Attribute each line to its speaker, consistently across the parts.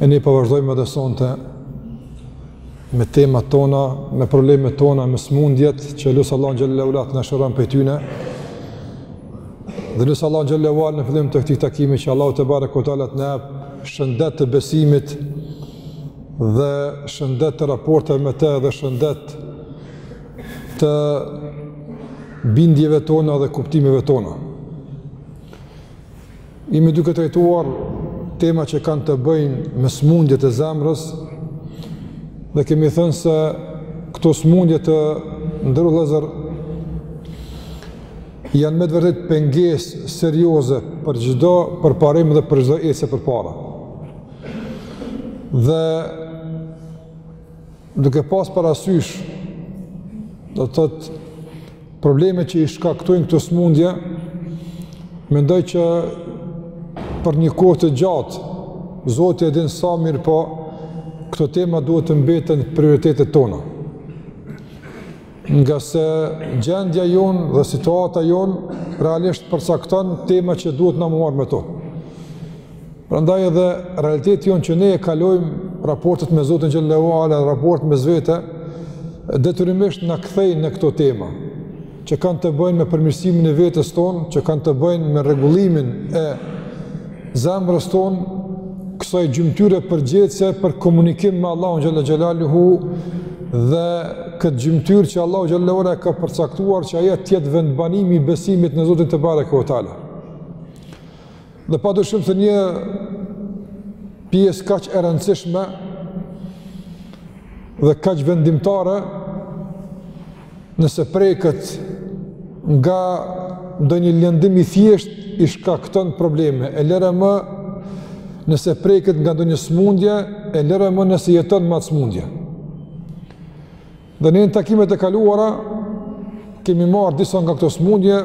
Speaker 1: E ne po vazhdojmë edhe sonte me temat tona, me problemet tona, me smundjet që lus Allahun xhelle ve ala të na shëron prej tyne. Dhe lus Allahun xhelle ve ala në fillim të këtij takimi që Allahu tebareke ve teala të na jep shëndet të besimit dhe shëndet të raporteve me te dhe shëndet të bindjeve tona dhe kuptimeve tona. Jemi duke trajtuar tema që kanë të bëjnë me smundjet e zemrës dhe kemi thënë se këto smundje të nderuar vllezër janë me të vërtetë pengesë serioze për çdo përparim dhe për çdo ecje përpara. Dhe Duke pas parasysh, do të thotë, problemet që i shkaktojnë këto smundje, mendoj që për një kohë të gjatë, Zoti e din sa, mirëpo, këto tema duhet të mbeten prioritetet tona. Ngase gjendja jonë dhe situata jonë realisht përcakton tema që duhet t'u marrë me to. Prandaj edhe realiteti jonë që ne e kalojmë raportet me Zotin xhelle ve ala, raportet mes vete, detyrimisht na kthen në këto tema, që kanë të bëjnë me përmirësimin e vetes tonë, që kanë të bëjnë me rregullimin e Zemrës tonë, kësaj gjymtyre përgjegjëse për komunikim me Allahun xhelle xhelaluhu dhe këtë gjymtyrë që Allahu xhelle ve ala e ka përcaktuar që ajo të jetë vendbanimi i besimit në Zotin tebareke ve teala. Dhe padyshim se një pjesë kaq e rëndësishme dhe kaq vendimtare Nëse preket nga ndonjë lëndim i thjesht, i shkakton probleme, e lëre më nëse preket nga ndonjë smundje, e lëre më nëse jeton me atë smundje. Dhe në takimet e kaluara, kemi marrë disa nga këto smundje,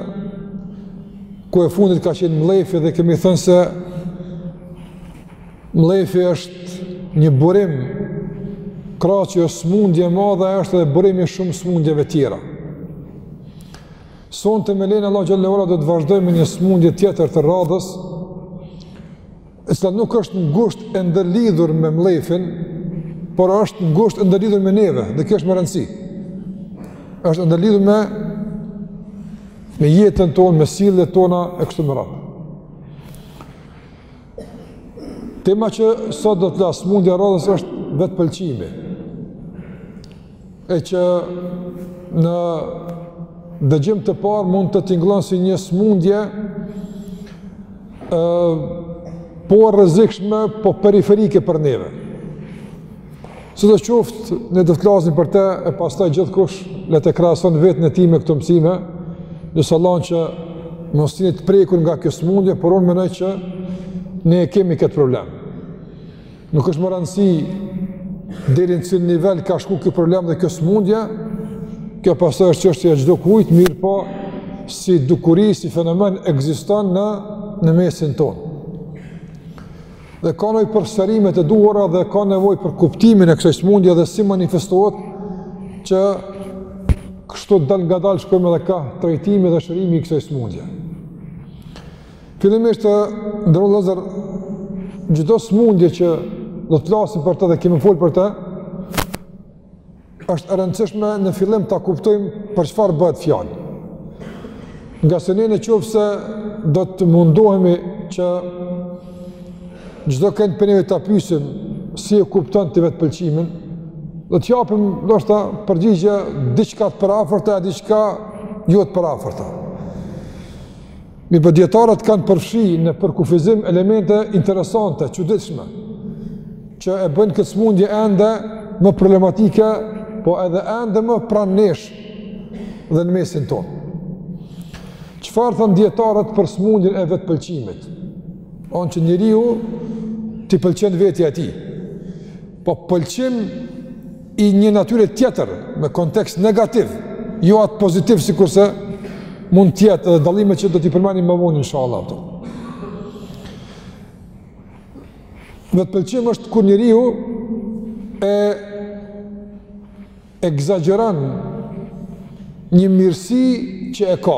Speaker 1: ku e fundit ka qenë mllefi dhe kemi thënë se Mllefi është një burim, krahas që është smundje madhe, është edhe burim i shumë smundjeve tjera. Sonte me lejen e Allahut xhelle ve ala do të vazhdojmë me një smundje tjetër të radhës, e cila nuk është ngusht e ndërlidhur me mllefin, por është ngusht e ndërlidhur me neve, dhe kjo është me rëndësi. është e ndërlidhur me, me jetën tonë, me sjelljet tona, e kështu me radhë. Tema që sot do të flasim smundja e radhës është vetëpëlqimi. E që në dëgjim të parë mund të tingllon si një smundje e, po rrezikshme, po periferike për neve. Sido qoftë, ne do të flasim për te, e pastaj gjithkush, le ta krahason veten e tij me këto mësime, nëse llogarit që mos t'jeni të prekur nga kjo smundje, por unë mendoj që ne e kemi këtë problem. Nuk është me rëndësi deri në cilin nivel ka shku kjo problem dhe kjo smundje, kjo pastaj është çështje e çdokujt, mirëpo si dukuri, si fenomen, ekziston në, në mesin tonë. dhe ka nevojë për shërimet e duhura dhe ka nevojë për kuptimin e kësoj smundje dhe si manifestohet që kështu dalngadal shkojmë edhe ka trajtimi dhe shërimi i kësoj smundje. Fillimisht të nderuar vëllezër, çdo smundje që do të flasim për të dhe kemi fol për të, Është e rëndësishme në fillim ta kuptojmë për çfarë bëhet fjalë. Ngase ne në qoftë se do të mundohemi që çdokënd prej neve ta pysim si e kupton ti vetëpëlqimin, do të japim ndoshta përgjigje diçka të përafërta e diçka jo të përafërta. Mirëpo dijetarët kanë përfshi në përkufizim elemente interesante, çuditshme, që e bëjnë këtë smundje ende më problematike, po edhe ende më pranë nesh dhe në mesin tonë. Çfarë thanë dijetarët për smundjen e vetëpëlqimit? Thonë që njeriu t'i pëlqen vetja e tij. Po pëlqim i një natyre tjetër, me kontekst negativ, jo atë pozitiv sikurse mund të jetë dhe dallimet që do t'i përmendim më vonë, inshallah ato. Vetëpëlqim është kur njeriu e ekzagjeron një mirësi që e ka.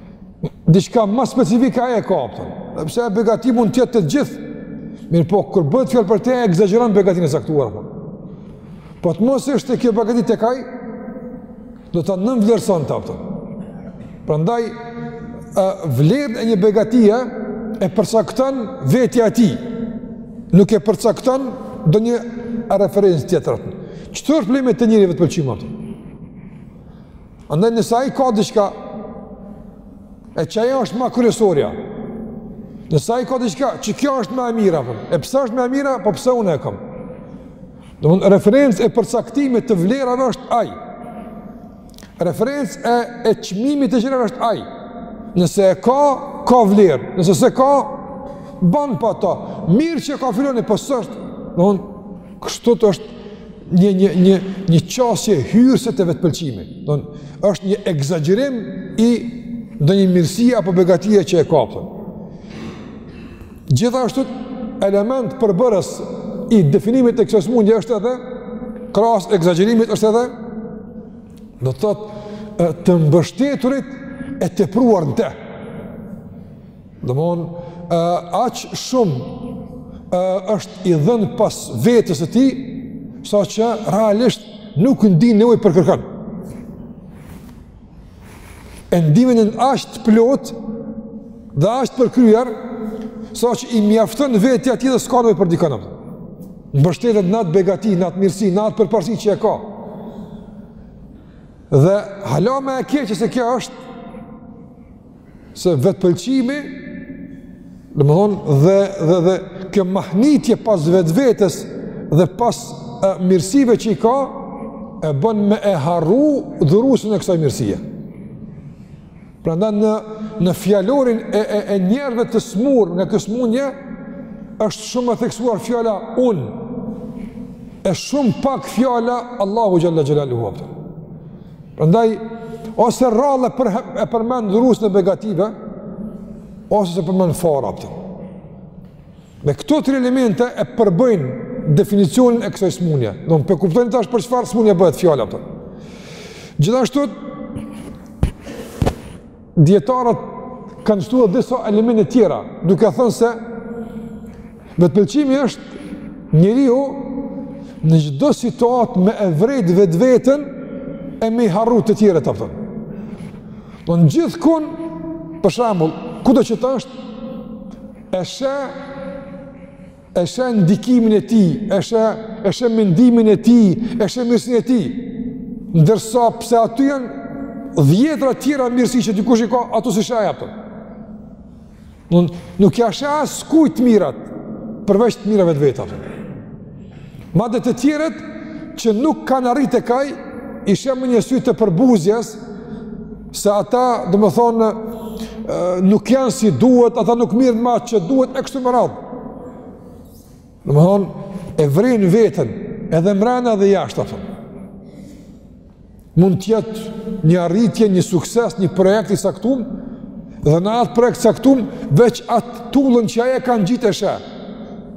Speaker 1: diçka më specifike ai e ka apo. Edhe pse begatia mund të jetë te të gjithë. Mirëpo, kur bëhet fjalë për të, e ekzagjeron begatinë e caktuar apo. Po të mos është kjo begati tek ai, do ta nënvlerësonte apo. Prandaj vlerën e një begatie e përcakton vetja e tij. Nuk e përcakton ndonjë referencë tjetër. Çfarë problemi te njeriu vetëpëlqim atë? Andaj nëse ai ka diçka e që ajo është ma kryesorja. Nëse ai ka diçka që kjo është ma e mira, po. E pse është ma e mira, po pse unë e kam? Domethënë referencë e përcaktimit të vlerave është ai. Referencë e e çmimit të gjërave është ai. Nëse e ka, ka vlerë. Nëse s'e ka, ban pa ta. Mirë që ka filoni, po s'është, domethënë Kështu të është një, një, një, një qasje hyrëse te vetëpëlqimi. Domethënë, është një ekzagjerim i ndonjë mirësie apo begatie që e ka, a kupton. Gjithashtu, element përbërës i definimit të kësaj smundje është edhe, krahas ekzagjerimit është edhe, do të thotë të mbështeturit e tepruar në te. Domethënë, aq shumë e, është i dhënë pas vetes së tij, saqë realisht nuk ndin nevojë për kërkan. E ndin veten aq të plotë dhe aq të përkryer, saqë i mjafton vetja e tij dhe s'ka nevojë për dikana. Mbështetet në atë begati, në atë mirësi, në atë përparësi që e ka. Dhe hala ma e keqe se kjo është se vetëpëlqimi, domethënë, dhe, dhe, dhe kjo mahnitje pas vetvetes dhe pas e, mirësive që i ka, e bën me e harru dhuruesin e kësaj mirësie. Prandaj në, në fjalorin e, e, e njerëzve të smurë nga kjo smundje, është shumë e theksuar fjala unë, e shumë pak fjala Allahu Xhelle Xhelaluhu, a kupton. Prandaj ose rrallë e, për, e përmend dhuruesin e begative, ose s'e përmend fare, a kupton. Dhe këto tri elemente e përbëjnë definicionin e kësaj smunje. Domethënë po kuptojmë tash për çfarë smunje bëhet fjala, a kupton. Gjithashtu, Dijetarët kanë shtu edhe disa elemente tjera, duke thënë se vetëpëlqimi është njeriu në çdo situatë me e vrejt vetveten e me i harru të tjerët, a kupton. Domethënë gjithkun, për shembull, kudo që të është, e sheh e sheh ndikimin e tij, e sheh, e sheh mendimin e tij, e sheh mirësinë e tij, ndërsa pse aty janë dhjetra tjera mirësi që dikush i ka, ato s'i sheh, a kupton. Nuk, nuk ia sheh askujt t'mirat, përveç të mirave të veta, a kupton. Madje të tjerët që nuk kanë arrit tek ai, i sheh me një sy të përbuzjes, se ata, domethënë, nuk janë si duhet, ata nuk mirren me atë që duhet, e kështu me radhë. Domethënë, e vrejnë veten, edhe mrena dhe jashtë, ato. Mund të jetë një arritje, një sukses, një projekt i caktum, dhe në atë projekt caktum, veç atë tullën që ai e ka ngjitë e sheh.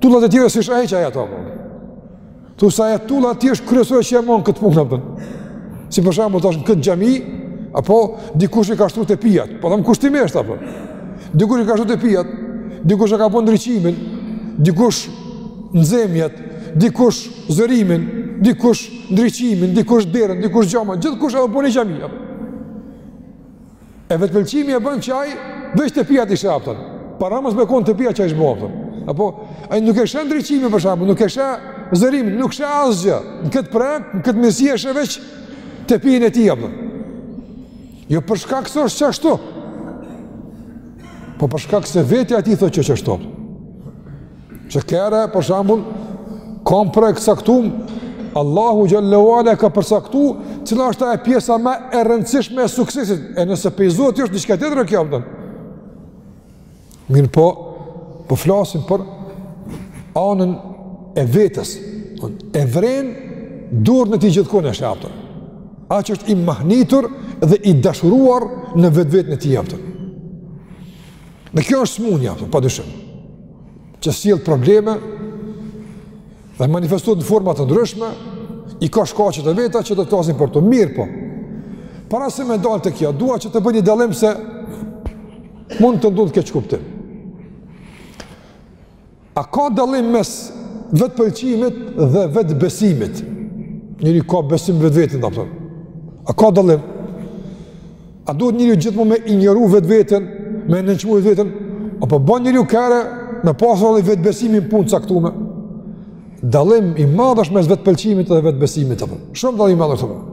Speaker 1: Tullat e tjere s'i sheh hiç ai ato. Domethënë, Thu se tulla e tij është kryesore që e man këtë punë apo. Si për shembull tash në këtë xhami apo dikush i ka shtru tepihat, po them kushtimisht apo. Dikush i ka shtru tepihat, dikush e ka bën ndriçimin, dikush nxemjet, dikush zërimin, dikush ndriçimin, dikush derën, dikush xhamat, gjithkush edhe u bo një xhami. Apo. E vetëpëlqimi e bën që ai veç tepihat i sheh, a kupton. Para mos me kon tepihat që ai s'ish bo, a kupton. Apo ai nuk e sheh ndriçimin për shembull, nuk e sheh zërimin, nuk sheh asgjë. Në këtë projekt, në këtë mes e sheh veç tepihin e tij apo. Jo për shkak se është qashtu. Po për shkak se vetja e tij thotë që ashtu. Që kere, për shembull, ka projekt caktum, Allahu Xhele ve Ala e ka përcaktu, cila është pjesa ma e rëndësishme e suksesit, e nëse pej Zotit është diçka tjetër kjo, a kupton. Mirëpo, po flasim për anën e vetes, e vren dorën e tij gjithkun e sheh, a kupton. Ai që është i mahnitur dhe i dashuruar në vetveten e tij, a kupton. Dhe kjo është smunja, a kupton, pa dyshim, që sjell probleme dhe manifestohet në forma të ndryshme, i ka shkaqet e veta që do të flasim për to, mirëpo para se me dalë te kjo, dua që të bëj një dallim se mund të ndodhë keqkuptim. A ka dallim mes vetëpëlqimit dhe vetëbesimit? Njeri ka besim në vetveten, a kupton. A ka dallim? A duhet njeriu gjithmonë me injoru vetveten, me nënçmu vetveten? Apo bën njeriu kere me pas edhe vetëbesim në punë caktume? Dallim i madh është mes vetëpëlqimit dhe vetëbesimit, a kupton. Shumë dallim i madh është, a kupton.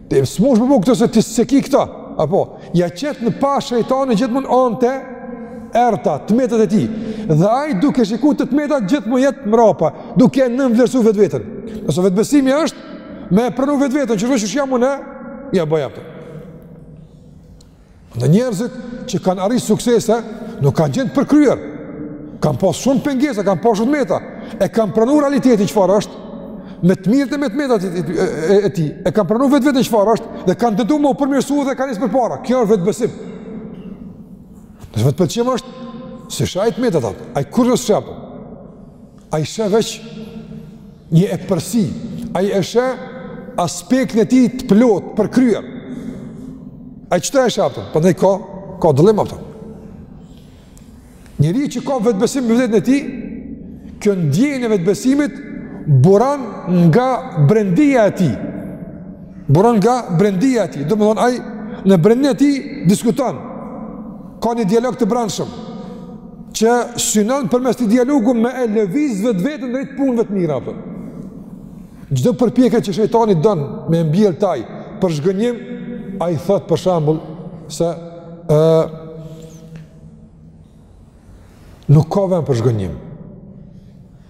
Speaker 1: Ti s'mush me bo këtë se ti s'e ki këta. Apo, ja qet në pah shejtani gjithmonë anët e errëta, të metat e tij. Dhe ai duke shiku të të metat gjithmonë jet mrapa, duke nënvlerësu vetveten. Ndërsa vetëbesimi është me pranu vetveten, qysh jam unë, ja bëj, a kupton. Edhe njerëzit që kanë arrit suksese, nuk kanë qenë të përkryer. Kanë pas shumë pengesa, kanë pas shumë të meta, e kanë pranuar realitetin çfarë është me të mirat e me të metat e tij, e kanë pranuar vetveten çfarë është dhe kanë tentu me u përmirësu dhe kanë nisë përpara. Kjo është vetëbesim. Ndërsa vetëpëlqim është, s'i sheh ai të metat atë, ai kur është shembull? Ai sheh veç një epërsi, ai e sheh aspektin e tij të plotë, përkryer. Ai kështu e sheh, a kupton? Prandaj ka ka dallim, a kupton. Njeri që ka vetëbesim në veten e tij, kjo ndjenjë e vetëbesimit buron nga brendia e tij. Buron nga brendia e tij. Domethënë ai në brendinë e tij diskuton. Ka një dialog të brendshëm. që synon përmes këtij dialogu me e lëviz vetveten drejt punëve të mira. Apo. Çdo përpjekje që shejtani don me mbjellë te ai për zhgënjim, ai thotë për shembull se uh, nuk ka vend për zhgënjim.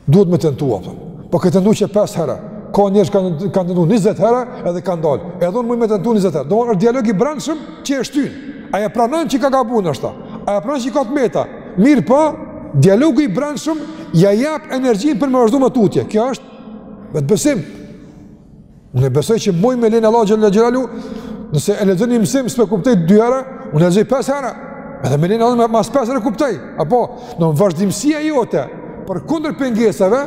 Speaker 1: Duhet me tentu, a kupton. Po ke tentu qe 5 herë, ka njerëz kanë kanë tentu 20 herë edhe kanë dalë. Edhe unë muj me tentu 20 herë. Domethënë është dialogu i brendshëm që e shtyn. Ai e pranon që ka gabu ndoshta. Ai e pranon që ka të meta. Mirëpo, dialogu i brendshëm ja jap energjinë për me vazhdu më tutje. Kjo është vetëbesim. Unë e besoj që muj me lejen e Allahut xhel-le xhelaluhu, nëse e lexoj një mësim, s'po e kuptoj dy herë, unë e lexoj pesë herë, edhe me lejen e Allahut mas pesë herë e kuptoj, apo, domethënë vazhdimësia jote, përkundër pengesave,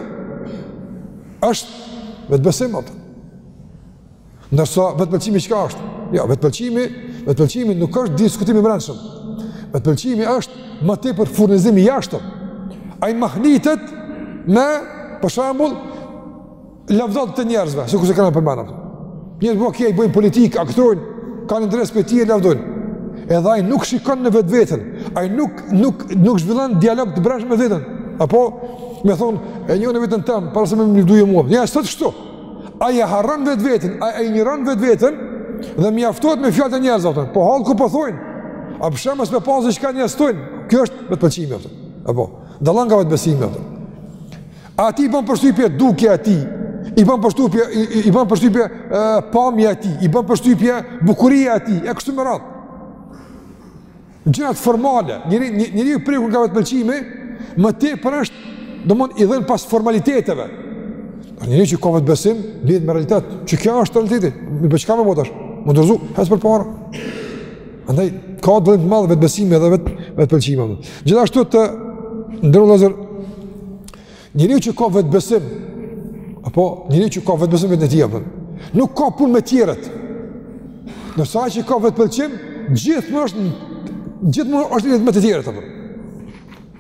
Speaker 1: është vetëbesim, apo. Ndërsa, vetëpëlqimi çka është? Jo, vetëpëlqimi, vetëpëlqimi nuk është diskutim i mrendshëm, vetëpëlqimi është ma tepër furnizim i jashtëm, ai mahnitet me, për shembull, Lavdatat e njerëzve, se ku s'e kanë përnjëmend. Njerëzit okej i bëjnë politikë, aktrojnë, kanë interes prej tij, e lavdojnë. Edhe ai nuk shikon në vetveten, ai nuk, nuk, nuk zhvillon dialog të brendshëm me veten. Apo, me thanë, e njoh unë veten teme, para se me më lavdu mua. Jo, s'thotë kështu, ai e harron vetveten, ai e injoron vetveten, dhe mjaftohet me fjalë të njerëzve, a kupton. Po hallku po thojnë, a po sheh, mos me pasë kanë ashtu, kjo është vetëpëlqimi, a kupton. Apo, dallon nga vetëbesimi, a kupton. Atij i bën përshtypje dukja e tij. I bën përshtypje i, i, i bën përshtypje pamja e tij, i bën përshtypje bukuria e tij, e kështu me radhë. Gjërat formale, njeriu, njeriu i prekur nga vetëpëlqimi, më tepër është domethënë i dhënë pas formaliteteve. Por njeriu që ka vetëbesim, lidhet me realitet, që kjo është realiteti, çka me bo tash? M'u dorëzu? Hec përpara. Andaj, ka dallim të madh vetëbesimi dhe vetë, vetëpëlqimi. Gjithashtu të nderuar vëllezër, njeriu që ka vetëbesim, apo njeriu që ka vetëbesim në veten e tij, apo, nuk ka punë me tjerët. Ndërsa që ka vetëpëlqim, gjithmonë është, gjithmonë është i lidhët me të tjerët. Apo.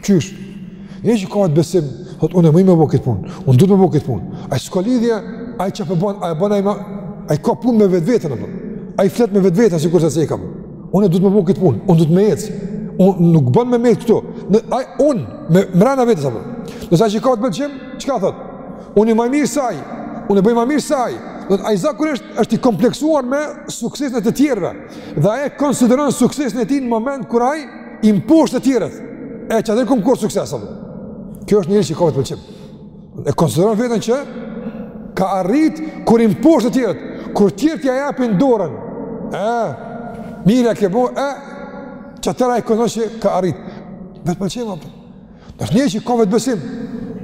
Speaker 1: Qysh? Njeri që ka vetëbesim, thot unë muj me bo këtë punë. Unë duhet me bo këtë punë. Ai s'ka lidhje, ai çka po bën, ai bën ai më ai ka punë me vetveten apo? Ai flet me vetveten sikur se ai ka. Unë duhet me bo këtë punë. Unë duhet me ec. Unë nuk bën me mbet këtu. Në ai un me mbrenda vetes apo. Ndërsa ai që ka vetëpëlqim, çka thot? Unë më mirë se ai. Unë bëj më mirë se ai. Do ai zakonisht është i kompleksuar me suksesin e të tjerëve. Dhe ai konsideron suksesin e tij në moment kur ai i mposht të tjerët, e qatëherë kom korr sukses, apo. kjo është njeri që ka vetëpëlqim, e konsideron veten që ka arrit kur i mposht të tjerët, kur tjerët ja japin dorën, e, mirë e ke bo, e, qatëherë ai konsideron që ka arrit, vetëpëlqim, apo. Ndërsa njeri që ka vetëbesim,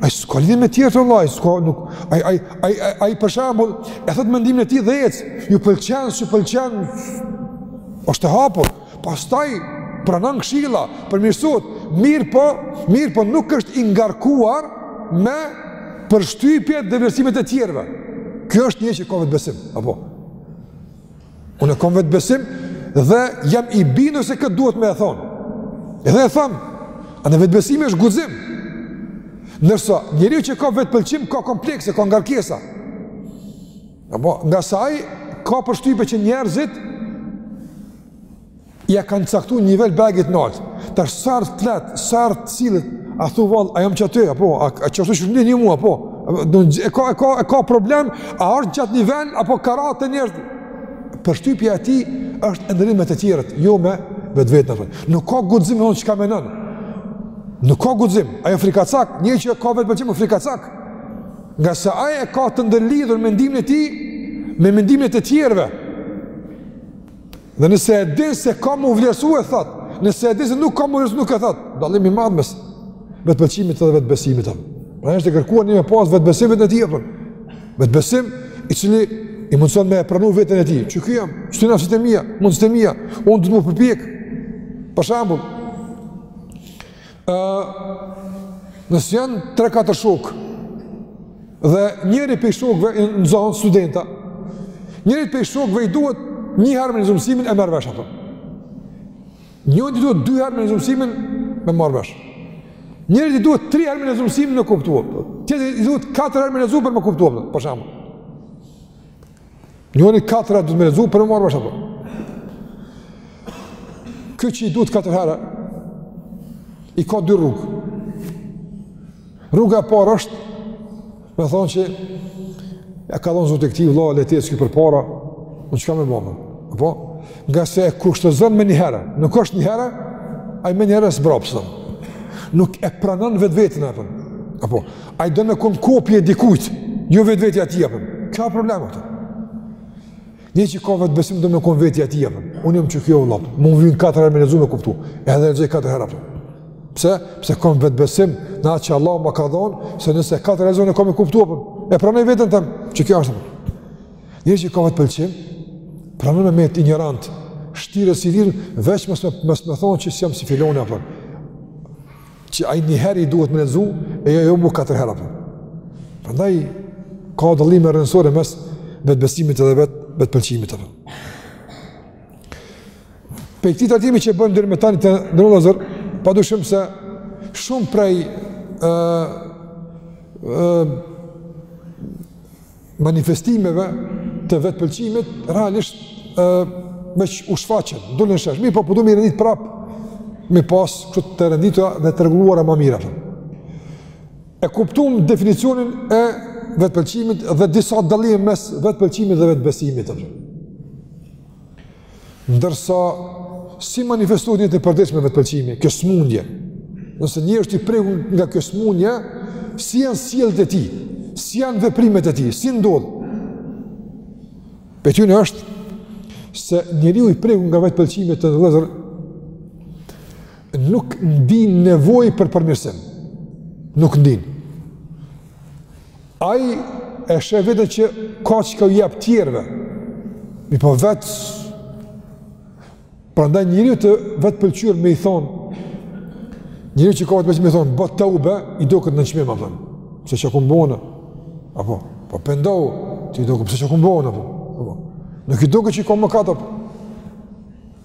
Speaker 1: ai s'ka lidhje me tjerët vallahi, s'ka nuk, ai, ai, ai, ai për shembull, e thotë mendimin e tij dhe ec, ju pëlqen, s'ju pëlqen, është i hapur, Pastaj pranon këshilla, përmirësohet, mirëpo, mirëpo nuk është i ngarkuar me përshtypje dhe vlerësimet e tjerëve. Kjo është njeri që ka vetëbesim, apo? Unë e kom vetëbesim dhe jam i bindur se këtë duhet me e thonë. Edhe e thom, a në vetëbesimi është guxim. Ndërsa, njeri që ka vetëpëlqim, ka komplekse, ka ngarkesa. Apo, ngase ai ka përshtypje që njerëzit ja kanë caktu një nivel bajagi nalt. Tash sa herë të flet, sa herë të sillet, a thu vallë, a jam qaty, apo, a, a që është që një një mua, apo, e ka, e ka, e ka problem, a është n'qat nivel, apo karatë të njerëzit. Përshtypja e tij është e ndërlidhur me tjerët, jo me vetveten fare. Nuk ka guxim në çka mendon. Nuk ka guxim. Ai o frikacak, njeri që ka vetëpëlqim, frikacak. Ngase ai e ka të ndërlidhur mendimin e tij me mendimin e të tjerëve. Dhe nëse e din se ka m'u vlerësu e thot, nëse e din se nuk ka m'u vlerësu nuk e thot, dallim i madh mes vetëpëlqimit dhe vetëbesimit. Pra është e kërkuar njeri me pas vetëbesim në tjetër. Vetëbesim i cili i mundëson me e pranu veten e tij. Qiky jam, qito aftësitë e mia, mundësitë e mia, unë duhet m'u përpjek. Për shambull, Ë nëse janë 3-4 shokë dhe njëri prej shokëve nëse janë studenta, njëri prej shokëve i duhet një herë me lexu mësimin e merr vesh ato. Njëri i duhet dy herë me lexu mësimin me marr vesh. Njëri i duhet tri herë me lexu mësimin me kuptu. Tjetri i duhet katër herë me lexu për me kuptu, për shembull. Njonit katër herë duhet me lexu për të marrë vesh apo. Ky që i duhet katër herë i ka dy rrugë. Rruga e parë është me thonë që ja ka dhënë Zoti këtij vëlla le të ecë përpara, unë çka me ba. Apo ngase e kushtëzon me një herë, nuk është një herë, ai menjëherë zbrapson. Nuk e pranon vetveten apo. Apo Ai do me konë kopje e dikujt, jo vetvetja e tij apo. Kjo e problemi apo. Njeri që ka vetëbesim do me konë vetja e tij apo. Unë jam qiky vëlla, më vyjnë 4 herë me lexu me kuptu. E edhe lexoj 4 herë apo. Pse? Pse kam vetëbesim në atë që Allah më ka dhonë, se nëse 4 herë lexoj kam me kuptu apo. E pranoj veten tem, që kjo është apo. Njeri që ka vetëpëlqim, pranon me metë injorant, shtiret si i dirë, veç mos me, me thonë që s'jam si filoni apo. Që ai një herë i duhet me lexu, e jo jo mu katër herë apo. Prandaj ka dallime rrënjësore mes vetbesimit dhe vet vetpëlqimit apo. Prej këtij trajtimi që e bëmë deri më tani të nderuar vëllezër, pa dyshim se shumë prej uh, uh, manifestimeve të vetëpëlqimit, realisht ë më u shfaqën, dulën shesh, mi po po du po mi rendit prap, mi pas kështu të renditura dhe të rregulluara ma mirë. E kuptum definicionin e vetëpëlqimit dhe disa dallime mes vetëpëlqimit dhe vetëbesimit. Të Ndërsa, si manifestohet në jetën e përditshme vetëpëlqimi, kjo smundje, nëse njeri është i prekun nga kjo smundje, si janë sjelljet e tij, si janë veprimet e tij, si ndodh. Prej tyne është, se njeriu i prekur nga vetëpëlqimi vëllezër, nuk ndin nevojë për përmirësim. Nuk ndin. Ai e sheh veten që ka çka u jep tjerëve, mi po vetë, prandaj njeriut të vetëpëlqyer me i thonë, njeri që ka vetëpëlqim me i thonë, bo teube, i duket nënçmim, apo, pse çka kom bo, apo, po pendohu, ti i duket, pse çka kom bo, apo, nuk i duket që ka mëkate, apo,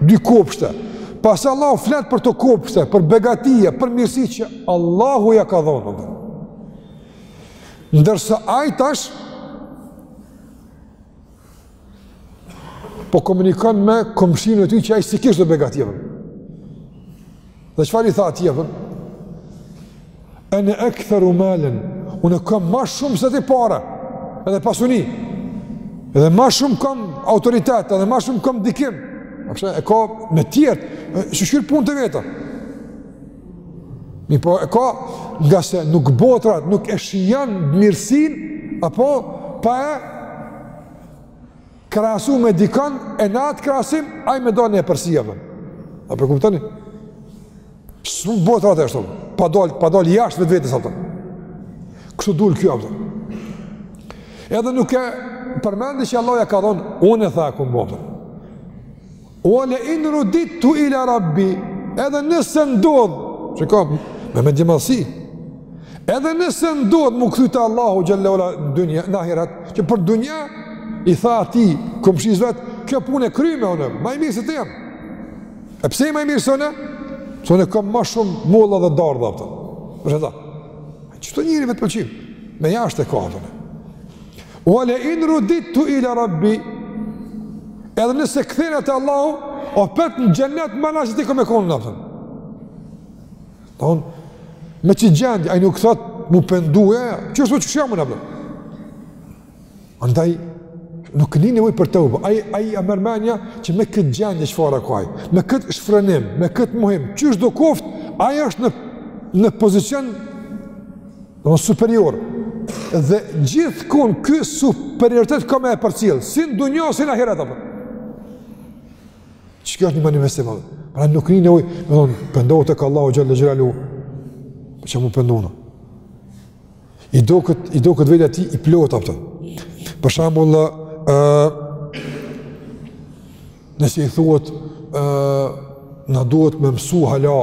Speaker 1: dy kopshte. Pasi Allahu flet për ato kopshte, për begatije, për mirësi që Allahu ja ka dhënë. Ndërsa ai tash po komunikon me komshinë e tij që ai s'i kish do begatije. Dhe çfarë i tha atij apo? Ana aktharu malan, unë kam ma shumë se ti para, edhe pasuni. Edhe ma shumë kam autoritet, edhe ma shumë kam ndikim. A pse e ka me tjerët, s'i kqyr punët e veta. Mirëpo e ka ngase nuk bohet rahat, nuk e shijon mirësinë, apo pa e krahasu me dikon e në atë krahasim ai me dol ai përsipër. A po kuptoni? S'bohet rahat ashtu. Pa dal, pa dal jashtë vetvetes, a kupton. Kështu dul kjo, a kupton. Edhe nuk e përmendi që Allahu ja ka dhon, unë e tha u bo rahat. Ve le in rudidtu ila rabbi, edhe nëse ndodh, shikoje, me mendjemadhësi, edhe nëse ndodh m'u kthy te Allahu xhel-le në dunja, në ahiret, që për dunja, i tha atij, këmë shizë vetë, kjo punë e kryme, unë, ma i mirë se ti jam. E pse je ma i mirë se unë? Se unë e kam ma shumë molla dhe dardha, a kupton. Përshë ta, çdo njeri me vetëpëlqim, me jashtë e ka, a kupton. Ve le in rudidtu ila rabbi, edhe nëse kthehna te Allahu, opet në xhennet më nashë të kam me konë, a kupton. Ta unë, me qit gjendje, ai nuk thot, m'u pendu e, që është më që shëmë në përën. Andaj, nuk ndin nevojë për teube, ai, ai ia merr menja që me këtë gjendje çfarë e ka ai, me këtë shfrenim, me këtë mohim, qysh do koftë, ai është në, në pozicion ma superior, dhe gjithkun ky superioritet ka me e përcjellë, si në dunja, si në ahiret, a kupton. Çka kjo është një manifestim, a kupton. Pra nuk ndin nevojë, domethonë, pendohet tek Allahu xhel-le xhelaluhu, për çka m'u pendu. I duket, i duket vetja atij, i plotë, a kupton. Për shembull, uh, Nëse i thuhet, ë, na duhet me mësu hala,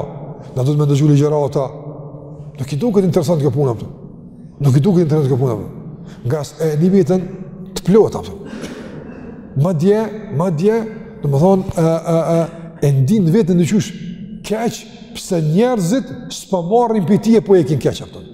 Speaker 1: na duhet me ndëgju ligjerata, nuk i duket interesant kjo puna, a kupton. Nuk i duket interesant kjo puna, a kupton. Ngase e ndin veten të plotë, a kupton. Madje, madje, domethonë, e, e, e, e ndin veten diqysh keq, pse njerëzit s'po marrin prej tij e po hjekin keq, a kupton.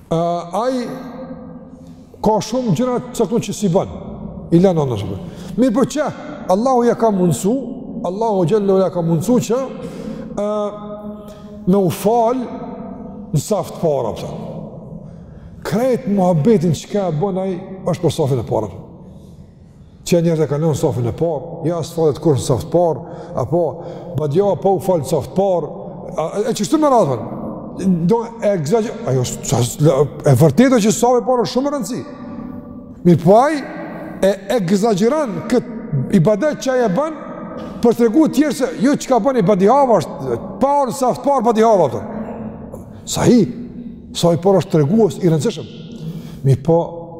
Speaker 1: Ë ai ka shumë gjëra të caktuar që s'i ban. I len anash. Mirëpo çka? Allahu ja ka mundsu, Allahu xhel-le ja ka mundsu që ë me u fal në saf t'parë, a kupton. Krejt muhabetin çka bën ai është për safin e parë. Që janë njerëz e ka lon safin e parë, ja s'falet kush në saf të parë, apo badihava pa u falë n'saf të parë, a, e qështu me radhë, do e egzagjo, ajo është e vërtetë që safi i parë është shumë rëndësi, mirëpo ai e ekzagjeron këtë ibadet që ai e ban, për të tregu tjerë se ju jo, çka bëni badihava është, pa ardhë n'saf të parë badihava, apo. Sahi, safi i parë është tregues i rëndësishëm, mirëpo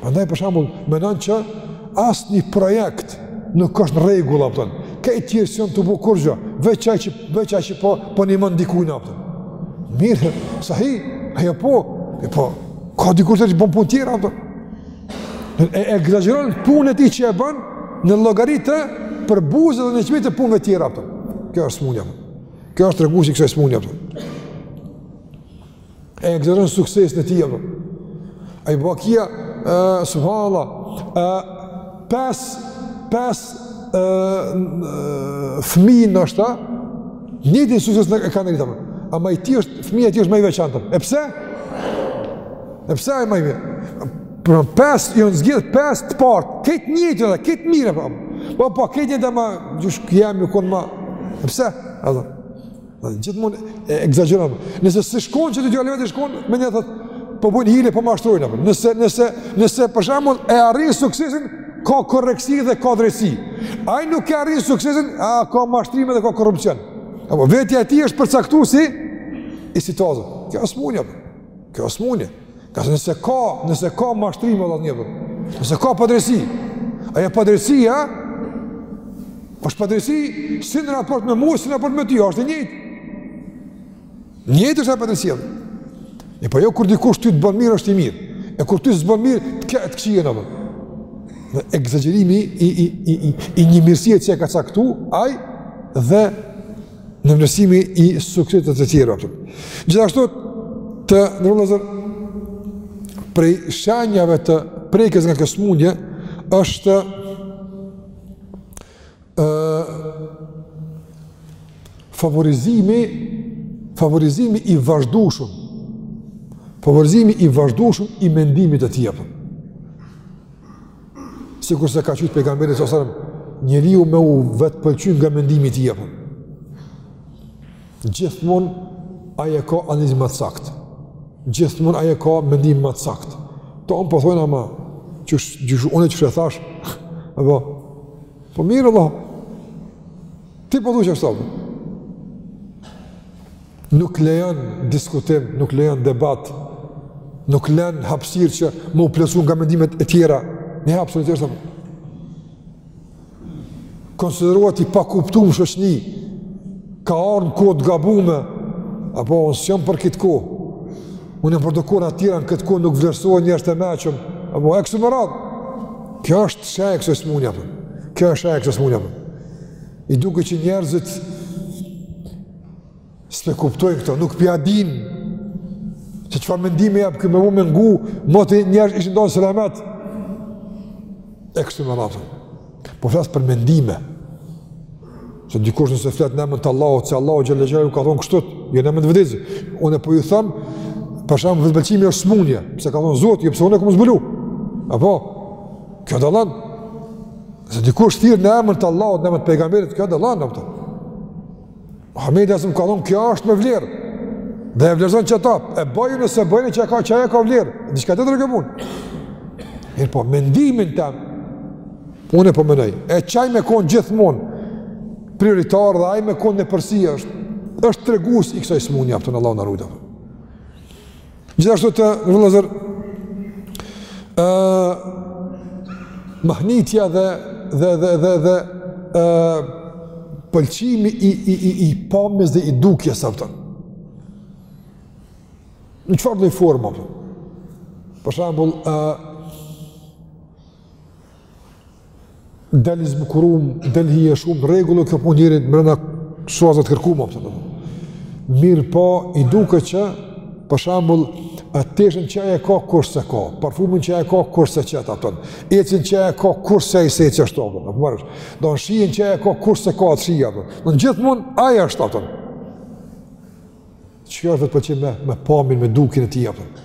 Speaker 1: Prandaj për shembull, mendon që asnjë projekt nuk është në rregull a kupton. Krejt tjerët s'jon tu bo kurgjo, veç ai që veç ai që po po i nimon dikujna apo. Mirë, sahi, ajo po, e po. Ka dikush që bon punë tjera apo. E, e ekzagjeron punën e tij që e bën në llogari të përbuzjes dhe nënçmimit të punëve tjera apo. Kjo është smundja. Kjo është treguesi i kësaj smundje apo. E ekzagjeron suksesin e tij, a kupton. A i bëkia, subhanallah, e, pes, pes, e, fmi ndoshta të njëjtin sukses e kanë arritë, a kupton. Ama i tij është, fmi i tij është ma i veçantë. E pse? E pse ai ma i veçantë? Po pes i kanë zgjidhë pes të parët, këta njëjtë edhe këta mirë, a kupton. Po, po, këta njëjtë ama gjyshi jem u kon ma, e pse? Edhe. Dhe gjithmonë e ekzagjeron. Nëse s'i shkon që te djali i vet i shkon, menjëherë thot, po bojn hile, po mashtrojnë. A kupton. Nëse, nëse, nëse për shembull e arrin suksesin, ka korrektësi dhe ka drejtësi. Ai nuk e arrin suksesin, a ka mashtrime dhe ka korrupsion. Apo vetja e tij është përcaktuesi i situatës. Kjo është smundja. Kjo është smundja. Kurse nëse ka, nëse ka mashtrime edhe një për, nëse ka padrejtësi, ajo padrejtësia është padrejtësi si në raport me mu, si në raport me ty, është e njëjtë. Njëjtë është padrejtësia. E po jo kur dikush ty të bën mirë është i mirë, e kur ty s'të bën mirë, të këqij e të këqij, a kupton. Ekzagjerimi i, i, i, i, i një mirësie që e ka caktu, ai, dhe Nënvlerësimi i suksesit të të tjerëve. Gjithashtu të nderuar prej shenjave të prekjes nga kjo smundje është favorizimi favorizimi i vazhdushëm favorizimi i vazhdushëm i mendimit të tij apo Sikurse ka qujt pejgamberi sallallahu alajhi wasallam, njeriu me u vetpëlqy nga mendimi i tij apo. Gjithmon ai e ka analizën ma të saktë. Gjithmon ai e ka mendimin ma të saktë. To un po thonë ama qysh unë çfarë thash? Apo po mirë valla. Ti po duhet të shtosh. nuk lejon diskutim, nuk lejon debat, nuk lejon hapësirë që me u plotsu nga mendimet e tjera, në hapësina tjera, konsiderohet i pakuptum në shoqni, ka ardhë në kohë të gabume, apo unë s'jam për kitë kohë, unë jam për do kohna tjera, në këtë kohë nuk vlerësohen njerëzit e meçëm, apo e kështu me radhë, kjo është shenjë e kësaj smunje, kjo është shenjë e kësaj smunje, i duket që njerëzit, S'p'e kuptojnë këto, nuk p'e dinë, që çfarë mendime jabë këmë mu me ngu, më të njerë ishë ndonë sëlemet, e kështu me radhë. Po flas për mendime, se dikush nëse flet në emën të Allahut, se Allahu xhele xhelaluhu ka thonë kështu, jo në emën të vetes, unë po ju them, për shembull vetëpëlqimi është smunje, pse ka thonë Zoti, jo pse unë e kom zbulu, apo, kjo dallon, se dikush thirret në emën të Allahut, në emën të pejgamberit, kjo dallon, apo, Muhamedi alejhi selam ka thonë, kjo është me vlerë. Dhe e vlerëson qata, e bën, nëse bën qajo ka, qajo ka vlerë. Diçka të të rëgë punë. Mirëpo, mendimin tem, unë po menoj. E qaj me konë gjithmonë, prioritar dhe ai me konë në përparësi është, është tregus i kësaj smunje, a kupton, Allahu na rujtë. Gjithashtu të vëllezër, mahnitja dhe, dhe, dhe, dhe, dhe e, pëlqimi i, i, i, i pamjes dhe i dukjes, a kupton. Në çfarë lloj forme, a kupton? Për shembull, e, del i zbukurum, del i hijshëm, n'rregull kjo punë njerit mrena suazave t'kërkume, a kupton. Mirëpo, i duket që, për shembull, atë teshën që e ka kurkush s'e ka, parfumin që e ka kurkush s'e qet, a kupton, ecjen që e ka kurkush s'e ec qashtu, a kupton, për do në shijen që e ka kurkush s'e ka atë shije, për në gjithë mund, ai është, a kupton. Qe është vetëpëlqim me, me pamjen, me dukjen e tija, për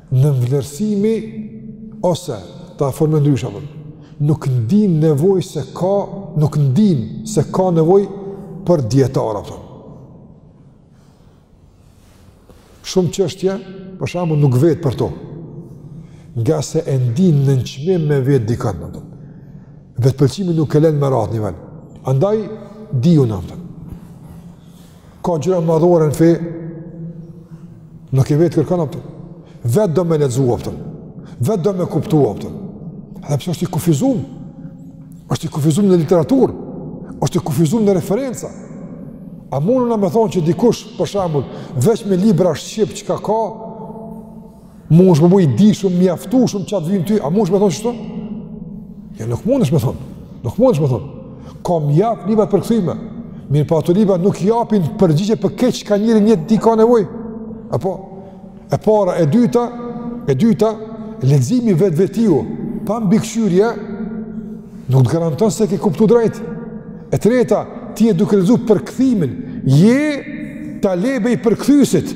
Speaker 1: Nënvlerësimi ose ta thomi ndryshe apo nuk ndin nevojë se ka, nuk ndin se ka nevojë për dijetarë, a kupton. Shumë çështje, për shembull, nuk vet për to. Ngase e ndin nënçmim me vet dikon, a kupton. Vetpëlqimi nuk e len me ra n'atë nivel. Andaj di unë. Ka gjëra madhore në fe, nuk e vet kërkan, a kupton. Vetë do me lexu, a kupton. Vetë do me kuptu, a kupton. Edhe pse është i kufizum, është i kufizum në literaturë, është i kufizum në referenca. A mund na me thonë që dikush, për shembull, veç me libra shqip çka ka, Mush me bo, di shumë, mjaftushëm çka t'vyn ty, a mush me thonë qështu? Ja, nuk mundësh me thonë, nuk mundësh me thonë. Ka mjaft libra, përkthime, mirëpo ato libra nuk japin përgjigje për krejt çka njeri, që ti ka nevoj. Apo, e para, e dyta, e dyta, leximi vetvetiu, pa mbikëqyrje, nuk të garanton se ke kuptu drejt. E treta, ti je duke lexu përkthimin, je talebe i përkthyesit,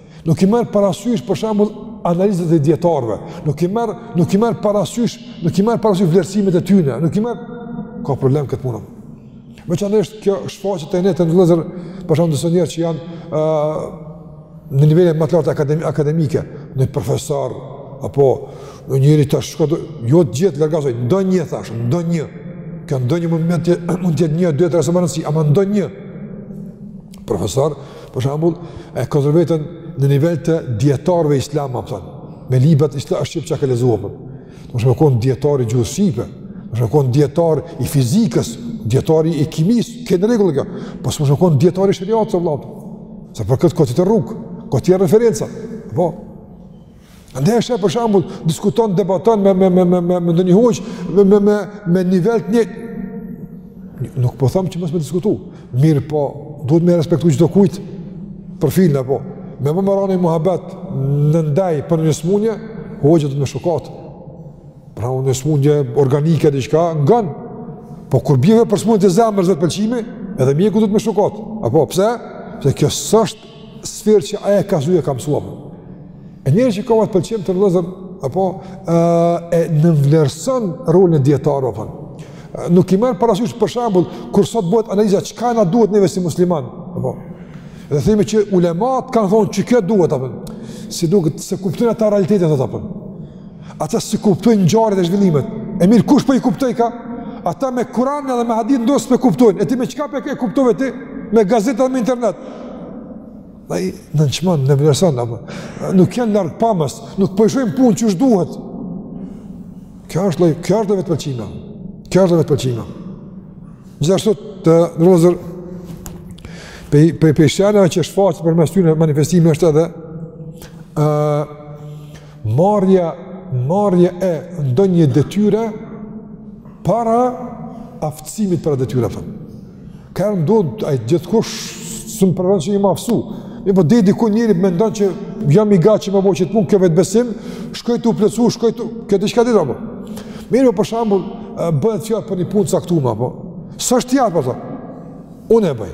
Speaker 1: Nuk i merr parasysh për shembull analizat e dietarëve, nuk i merr, nuk i merr parasysh, nuk i merr parasysh vlerësimet e tyne, nuk i merr ka problem këtu puna. Veçanërisht kjo shfaqet te ne të ndershëm për shembull disa njerëz që janë ë uh, në nivele ma të larta akademi, akademike, në profesor apo në njerëz të shkollës, jo të gjithë larg asaj, ndonjë, thashë, ndonjë, ka ndonjë, mund të jetë një, dy, tre, s'ka rëndësi, ama ndonjë, profesor, për shembull, e konsideron veten në nivel të dietarëve islam apo thon, me librat islam shqip çka i ke lexuar. Po. Mush me kon dietar i gjuhës shqipe, mush me kon dietar i fizikës, dietar i kimisë, ke në rregull kjo. Po s'mush me kon dietar i sheriatit vëlla. Se për këtë ka tjetër rrugë, ka tjera referenca. Po. Ndeshet për shembull diskuton, debaton me me me me me me ndonjë hoxhë, me me me me nivel të një nuk po them që mos me diskutu. Mirëpo, duhet me respektu çdo kujt profilin apo me u marrë një muhabet në ndejë për një smunje, hoxha duhet me shukat. Pra unë një smunje organike diçka, ngon, po kur bie për smunje të zemrës, vetëpëlqimi, edhe mjeku duhet me shukat. Apo, pse? Se kjo s'është sferë që ai e ka studju, e ka mësuar. E njeri që ka vetëpëlqim të ndershëm, apo, e nënvlerëson rolin e dijetarëve, apo, nuk i merr parasysh për shembull kur sot bëhet analiza çka na duhet neve si musliman apo dhe themi që ulemat kanë thonë që kjo duhet apo si duket s'e kuptojnë ata realitetin ato apo Ata s'i kuptojnë ngjarjet e zhvillimet. E mirë kush po i kuptojka? Ata me Kur'an dhe me hadith mos po kuptojnë. E ti me çka po e kuptove ti? Me gazetë dhe me internet. Ai nënçmon, nënvlerëson apo? Nuk janë largpamës, nuk po shojnë punë qysh duhet. Kjo është lloj, kjo është vetëpëlqimi. Kjo është vetëpëlqimi. Gjithashtu të ndershëm pej pej pej shenjave që shfaqet përmes tyne manifestimi është edhe ë Marrja, marrja e ndonjë detyre para aftësimit për detyrë, domethënë. Kur mendon gjithkush, se më për veten që jam aftësu. Mirëpo diku njeri mendon që jam i gatshëm me bo qet punë, kjo vetëbesim, shkoj tu plotësu, shkoj të... Kjo diçka tjetër, po. Mirëpo, për shembull, bëhet fjalë për një punë t'caktume, po. S'është çare, po, thotë. Unë e bëj.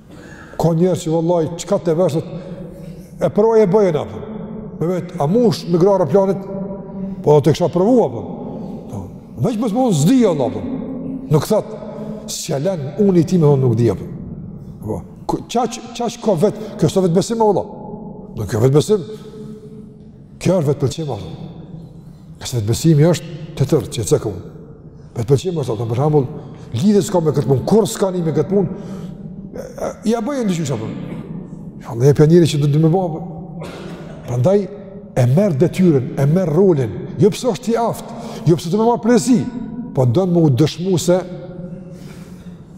Speaker 1: Ka njerëz që vallahi, çka të veshët, e provon e bojnë, apo. Me vetë, a mujsh me grah aeroplanin, po do ta kisha provu, apo. Po, veç mos me thonë s'di, Allah, apo. Nuk thotë, s'ia len uni i tij me thonë nuk di, apo. Po, qa që ka vetë, kjo s'është vetëbesim, vallah. Nuk kjo vetëbesim, Kjo është vetëpëlqim, apo. Se vetëbesimi është tjetër, që e cekëm. Vetëpëlqim është, apo, për shembull, lidhje s'ka me këtë punë, kurrë s'ka ni me këtë punë, ia bën e ndryshim shabë. Në e pja njeri që do me bo. Prandaj, e merr detyrën, e merr rolin, jo pse është i aftë, jo pse do me marrë prezi, po don me u dëshmu se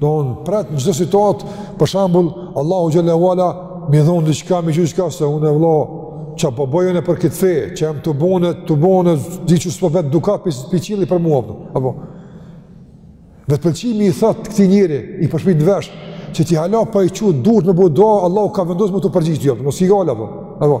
Speaker 1: Do unë pret në gjithë situatë, për shembull, Allahu Xhele ve Ala, m'i dhonë çka, gjithçka, se unë vlla, që po bëj për këtë fe, që jam të bone, të bone, di që s'po vetë duka, për si të pëqili për mua, apo. Vetëpëlqimi i thotë këtij njeri, i pëshpërit në vesh, që ti hala pa i çu durt me bo dua, Allahu ka vendosë me t'u përgjigjë, jo, mos ki gajle, apo.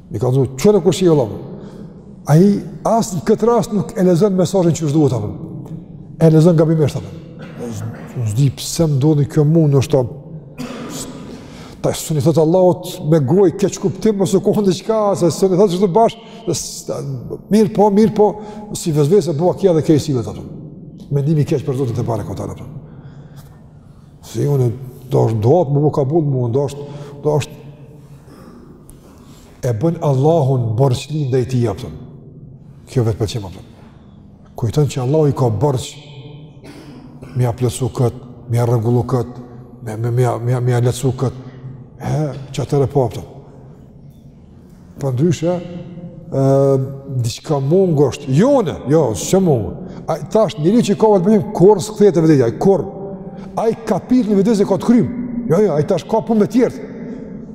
Speaker 1: Mi ka dhënë çfarë do kushi vëllai. Ai as në këtë rast nuk e lexon mesazhin qysh duhet apo. E lexon gabimisht apo. Unë s'di pse më ndodhi kjo mua, në shta... Ta s'mun i thotë Allahut me gojë, keqkuptim, mësë u kohën diçka, se s'mun i thotë që të bashkë, dhe së mirëpo, mirëpo, si vëzve se bua kja dhe kej si vetë, mendimi i keq për Zotin të pare këta apo. Se unë, duhet duatë me m'u kabul, më do është, do është, e bën Allahun borxhli ndaj tij apo. Kjo vetëpëlqim më shumë. Kujton që Allahu i ka borxh me ia plotsu kët, me ia rregullu kët, me me me me me ia lëshu kët. He, çfarë të po Përndryshe, ë diçka mangut, jone, jo, s'e mungë. Ai tash njeri që ka vetëpëlqim kurrë s'kthehet te vetja kurrë. Ai kapitullin e vetes e ka të krym. Jo, jo, ai tash ka punë me tjerët.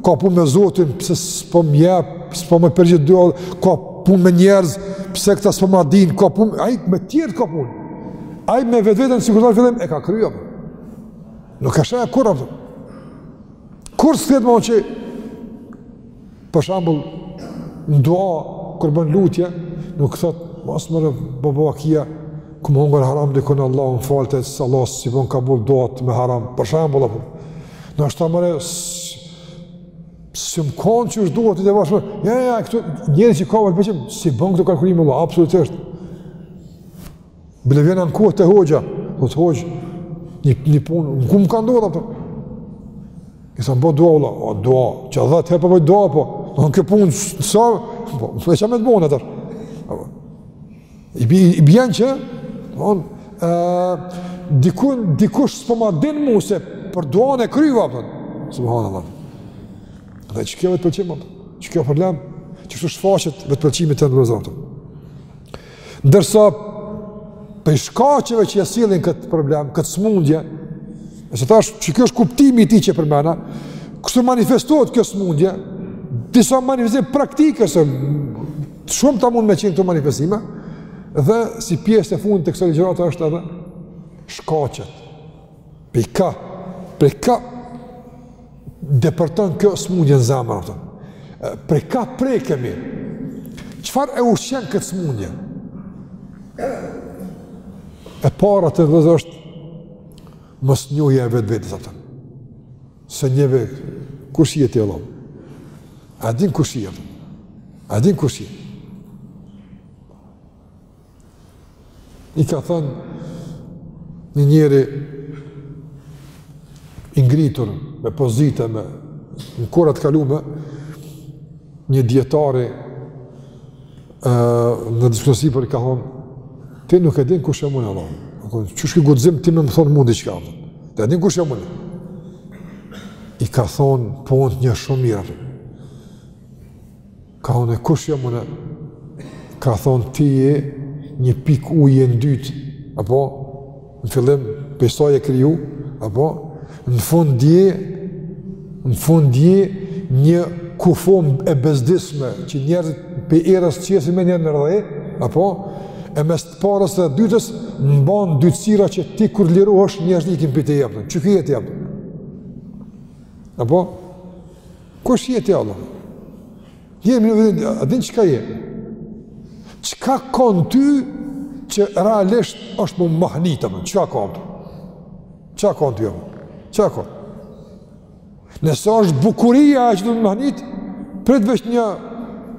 Speaker 1: ka punë me Zotin, pse s'po më jep, s'po më përgjigjet duave, ka punë me njerëz, pse këta s'po ma dinë, ka punë, ai me tjerët ka punë. Ai me vetveten si kërëtarë fillim, e ka kry. Nuk e sheh ai kurrë, apo. Kurrë s'kthehet më që, për shembull, në dua, kur bën lutje, nuk thotë, mos more vlla, bëre vaki, kum hongër haram, dhe kënë Allah, më falte, së Allahu s'i bën kabul, duatë me haram, për shembull, apo. Nashta mëre, së më konë qysh duhet të të bashkë, jo, jo, jo, këtu, njeri që ka vetëpëlqim, s'i bon këto kalkulime, vallah, absolutisht. Bile vjen ankohet te hoxha, thotë hoxhë, një, një punë, nuk më ka ndodhë, apo? I sa më bëhë dua, Allahu, dua, që dhe të hepë, dua, po, në në kë punë, sa, po, në që me të bëhë, atër? I bjen që, on, e, dikun, dikush s'po ma din mu se për duan e kryva, a kupton, subhanallah. Dhe që kjo vetëpëlqim, për, që kjo problem, qështu shfaqet vetëpëlqimi te njerëzit. Ndërsa, prej shkaqeve që e sjellin këtë problem, këtë smundje, e se thashë që kjo është kuptimi i tij që përmena, kështu manifestohet kjo smundje, disa manifestime praktike se, Të shumta mund me qenë këto manifestime, dhe si pjesë e fundit e kësaj ligjërate është edhe shkaqet. Pej ka, prej ka depërton kjo smundje në zemër, a kupton. Pej ka prekemi. Çfarë e ushqen këtë smundje? E para vëllezër është mosnjohja e vetvetes, a kupton. S'e njeh veten, kush je ti vëllai? A din kush je? A din kush je? I ka thënë një njeri i ngritur me pozitë me në kohërat e kalume një dijetari Ë në diskutim sipër ka thon ti nuk e din kush jam unë vlla. Apo qysh ki guxim ti me më thon mu diçka. Ti e din kush jam unë. I ka thon po të njoh shumë mirë. Ka thon kush jam unë. Ka thon ti je një pikë uji e ndytë apo në fillim prej saj je kriju, apo në fund je, në fund je një kufomë e bezdisshme që njerëzit pe erës qesin menjëherë nër dhe, apo e mes të parës dhe dytës mban ndytësira që ti kur liruhesh njerëzit ikin prej teje, a kupton, qeky je ti, a kupton? Apo, kush je ti, vlla? Je mirë vëdin, a din çka je? Çka ka n'ty që realisht është me u mahnitë, më, çka ka n'ty? Çka ka n'ty, më? Çka ka? Nëse është bukuria e që du të mahnitë, prit veç një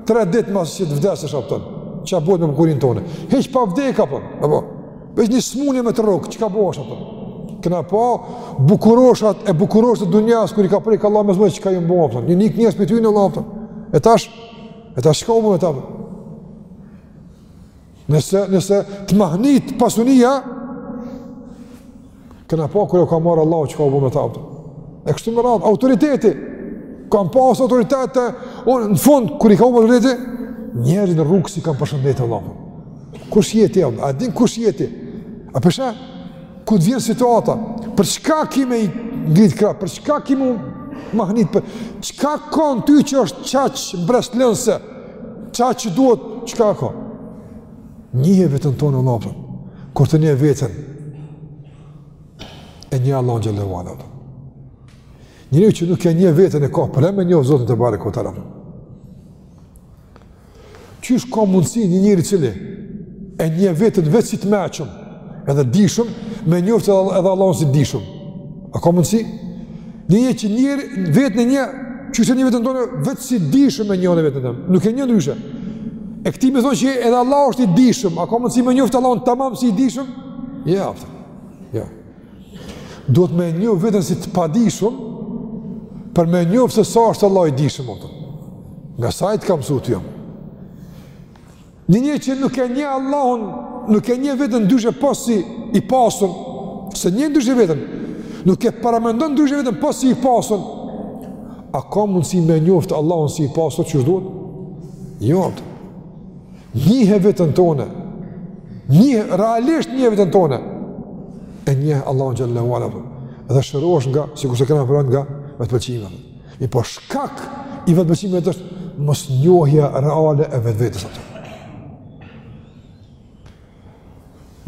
Speaker 1: tre ditë mas që të vdesësh, a kupton. Ça bëhet me bukurinë tone? Hiç pa vdekë, për, po, apo? Veç një smunje me të rrokë, çka bohesh, a kupton? Kena pa bukuroshat e bukuroshet e dunjas, kur i ka prekë Allahu me smunje, çka janë bo, a kupton? Kanë ikë njerëz prej tyne vlla, E tash, e tash ka u më në ta, Nëse, nëse të mahnit pasunia, Kena pa kur ua ka marrë Allahu çka u bo me ta, a kupton. E kështu me radhë, autoriteti. Kanë pas autoritete, e në fund, kur i ka hup autoriteti, njerëzit në rrugë s'i kanë përshëndetë vlla, a kupton. Kush je ti, vlla? A din kush je ti? A po e sheh, ku të vjen situata? Për çka ki me i ngritë krah? Për çka ki me u mahnit? Për çka ka në ty që është qaq mbresëlënëse? Qaq që duhet, çka ka? Njihe veten tone o vlla, kur të njeh veten, e njeh Allahun xhel-le ve ala. Njeri që nuk e njeh veten e ka problem me njoft Zotin tebareke ve teala. Qysh ka mundësi një njeri i cili e njeh veten vet si të meçëm, edhe dijshëm, me njoft edhe Allahun si dijshëm. A ka mundësi? Një një që njeri, veten e njeh, qysh e njeh veten tone, veç si dijshëm e njeh veten tone, nuk e njeh ndryshe. E këti me thonë që edhe Allahu është i dijshëm, a ka mundësi me njoft Allahun tamam si i dijshëm? Jo, aftë. Jo. Duhet me njoft veten si të padijshëm, për me njoft se sa është Allahu i dijshëm, aftë. Nga sajtë kam su të jam. Një njeri që nuk e njeh Allahun, nuk e njeh veten ndryshe pos si i pasur, s'e njeh ndryshe veten, nuk e paramendon ndryshe veten pos si i pasur, a ka mundësi me njoftë Allahun si i pasur qysh duhet? Jo, të. Njihe veten tone, njihe, realisht njihe veten tone, e njeh Allahun xhel-le ve ala, dhe shërohesh nga, sikurse kena përmend nga vetëpëlqimi. Mirëpo shkak i vetëpëlqimit është mosnjohja reale e vetëvetes atë.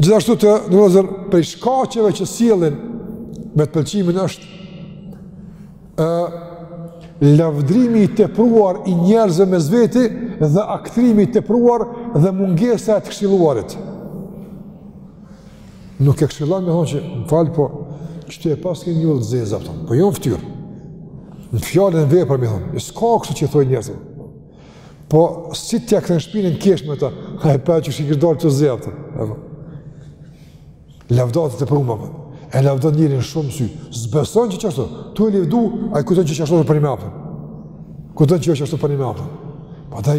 Speaker 1: Gjithashtu vëllezër, prej shkaqeve që sjellin vetëpëlqimin është e, lavdrimi i tepruar i njerëzve mes veti dhe aktrimi i tepruar dhe mungesa e të këshilluarit. Nuk e këshillon me thonë që, më fal, po, që të e paske një njollë të zezë, për tonë, po jo në ftyrë. Në fjalë e në vepër, me thonë, e s'ka kush që i thoi njerëzë. Po, si t'ja kthen shpinën kesh me ta, a e pa qysh i kish dalë që zeza, për tonë. Lavdatë të përumba, për e lavdon njerin sy më sy, s'beson që qashtu, tu e livdu, ai kujton që qashtu përnjime apëtën, kujton që qashtu përnjime apëtën. Pastaj,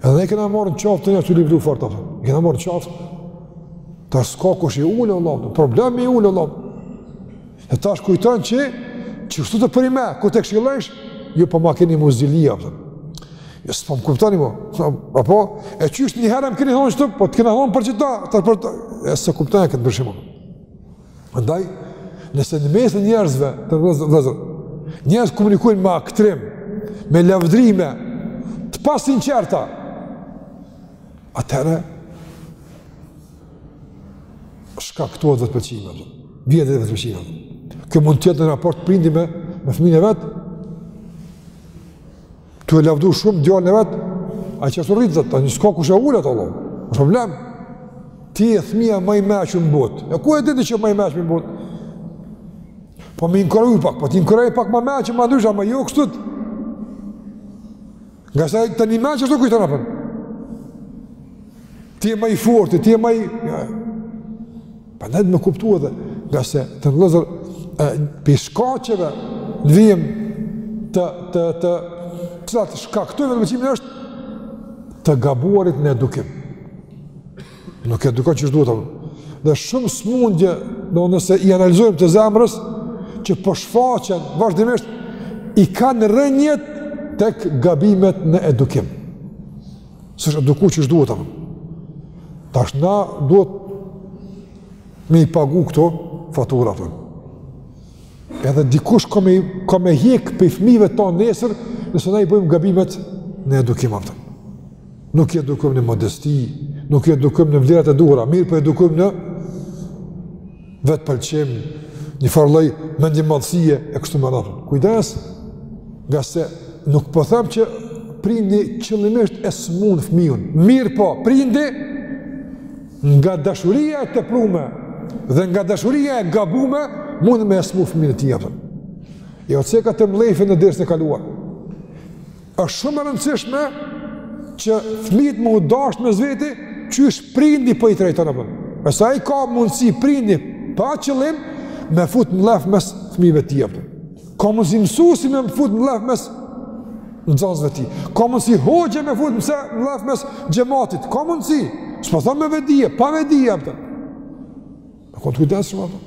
Speaker 1: Edhe e kena marrë në qafë të një aty libru fort, apë. E kena marrë në qafë. Ta s'ka kush e ul, Allah. Problem me ul, Allah. E tash kujton që qashtu përnime, kur ta këshillosh, ju po ma keni mu zili, apo. Ja, jo, s'po më kuptoni mu. Apo, e qysh një herë më keni thonë qëtu, po të kena thonë për qëta, ta për të... E s'e kuptoni këtë përshimë. Prandaj, nëse në mes të njerëzve, vëllezër, njerëz komunikojnë me aktrim, me lavdrime, të pasinqerta, atëherë shkaktohet vetëpëlqimi, bie në vetëpëlqime. Kjo mund të jetë në raport prindi me, me fëmijën e vet, Tu e lavdu shumë djalin e vet, ai që asë rritë zëtë, tani s'ka kush e ul atë, Allah, problem, ti je fmija ma i meçëm në botë, e ku e di ti që ma i meçëm në botë? Po me inkuraju pak, po ti inkurajo pak ma meçëm, ma ndryshe, ma jo kështu, ngase tani meqë është të kujtë në përë, Ti je ma i fortë, ti je ma i... Prandaj me kuptu edhe ngase të vëllazër prej shkaqeve në vijim të të të cilat shkaktojnë vetëpëlqimin është të gabuarit në edukim. Nuk e edukon qysh duhet, apton. Dhe shumë smundje, do nëse i analizojmë të zemrës që po shfaqen vazhdimisht i kanë rënjët tek gabimet në edukim. S'është eduku qysh duhet, apton. Tash na duhet me i pagu këto fatura, apton. Edhe dikush ka me, ka me hjek prej fmijve tanë nesër, nëse na i bëjmë gabimet në edukim, apton. Nuk i edukim në modesti, nuk i edukim në vlerat e duhura, mirëpo po edukojmë në vetëpëlqim, njëfarë lloj mendjemadhësie, e kështu me radhë. Kujdes, ngase nuk po them që prindi qëllimisht e smun fëmijën. Mirëpo, prindi nga dashuria e teprume dhe nga dashuria e gabume mund me e smu fëmijën e tij apton. Jau ceka te mllefi në dersin e kaluar. Është shumë e rëndësishme që fëmijët me u dashtë mes veti, qysh prindi po i trajton, apton. Se ai ka mundësi prindi pa qëllim, me fut mllef mes fëmijëve të tij, apton. Ka mundësi mësusi me fut mllef mes nxanësve t'tij. Ka mundësi hoxha me fut mllef mes xhematit. Ka mundësi. S'po thom me vetëdije, pa vetëdije, apton. Me kon t'kujdesshëm, apton.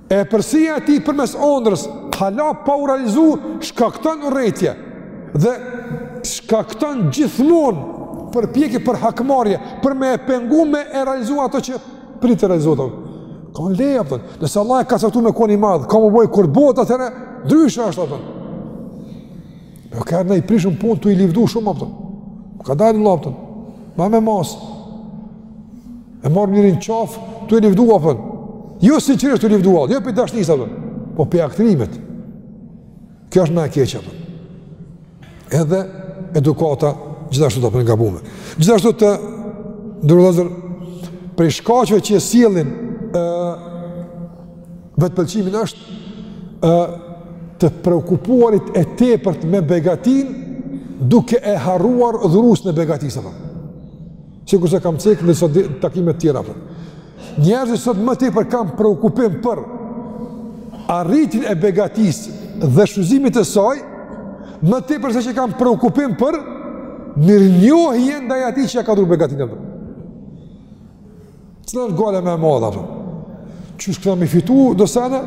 Speaker 1: Epërsia e tij përmes ëndrrës, hala pa u realizu, shkakton urrejtje dhe shkakton gjithmonë përpjekje për hakmarrje, për me e pengu me e realizu ato që pritet të realizu. Kadale, apton, nëse Allahu e ka caktu me kon i madh, ka me u bo, kur t'bohet atëherë ndryshe është, apton. Ka herë na i prishim punët, tu i livdu shumë, apton. Kadale, apton, ma me masë. E marrim njerin n'qafë, tu e livdu, apton. Jo sinqerisht tu e livdu, jo prej dashnisë, apton. Po prej aktrimit. Kjo është ma e keqja, apton. Edhe edukata, gjithashtu apton, e gabume. Gjithashtu të nderuar vëllezër, prej shkaqeve që e sjellin, e, vetëpëlqimin është, e, të preokupuarit e tepërt me begatinë, duke e harruar dhuruesin e begatisë, apton. Sikurse kam cekë në disa takime tjera, apton. Njerëzit sot më tepër kanë preokupim për arritjen e begatisë dhe shfrytëzimit e saj, më tepër se që kanë preokupim për mirënjohje ndaj atij që e ka dhuru begatinë, apton. Cila është gajle ma e madhe, apton. Qysh kena me fitu do sene,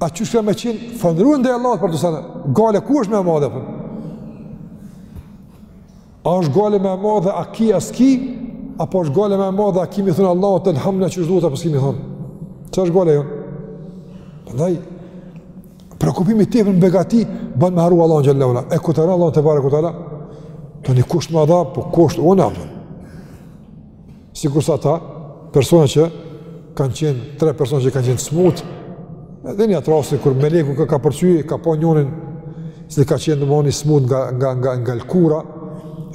Speaker 1: a qysh kena me qenë falënderues ndaj Allahut për do sene. Gajlja ku është ma e madhe, apton. A është gajle ma e madhe, a ki, a s'ki, apo është gajle ma e madhe, a ki me i thonë Allahut elhamdulillah qysh duhet, apo s'ki me i thonë. Çka është gajlja jonë? Prandaj, preokupimi tepër në begati, bën me harru Allahun xhele ue ala. E kutera Allahu tebareke ue teala, tani kush t'ma dha, po kusht unë, apë. Sikurse ata, persona që kanë qenë, tre persona që kanë qenë të smutë, edhe një atë rast, kur meleku ka ka përqy, kap njonin, se ka qenë domethonë i smutë nga, nga, nga, nga lkura,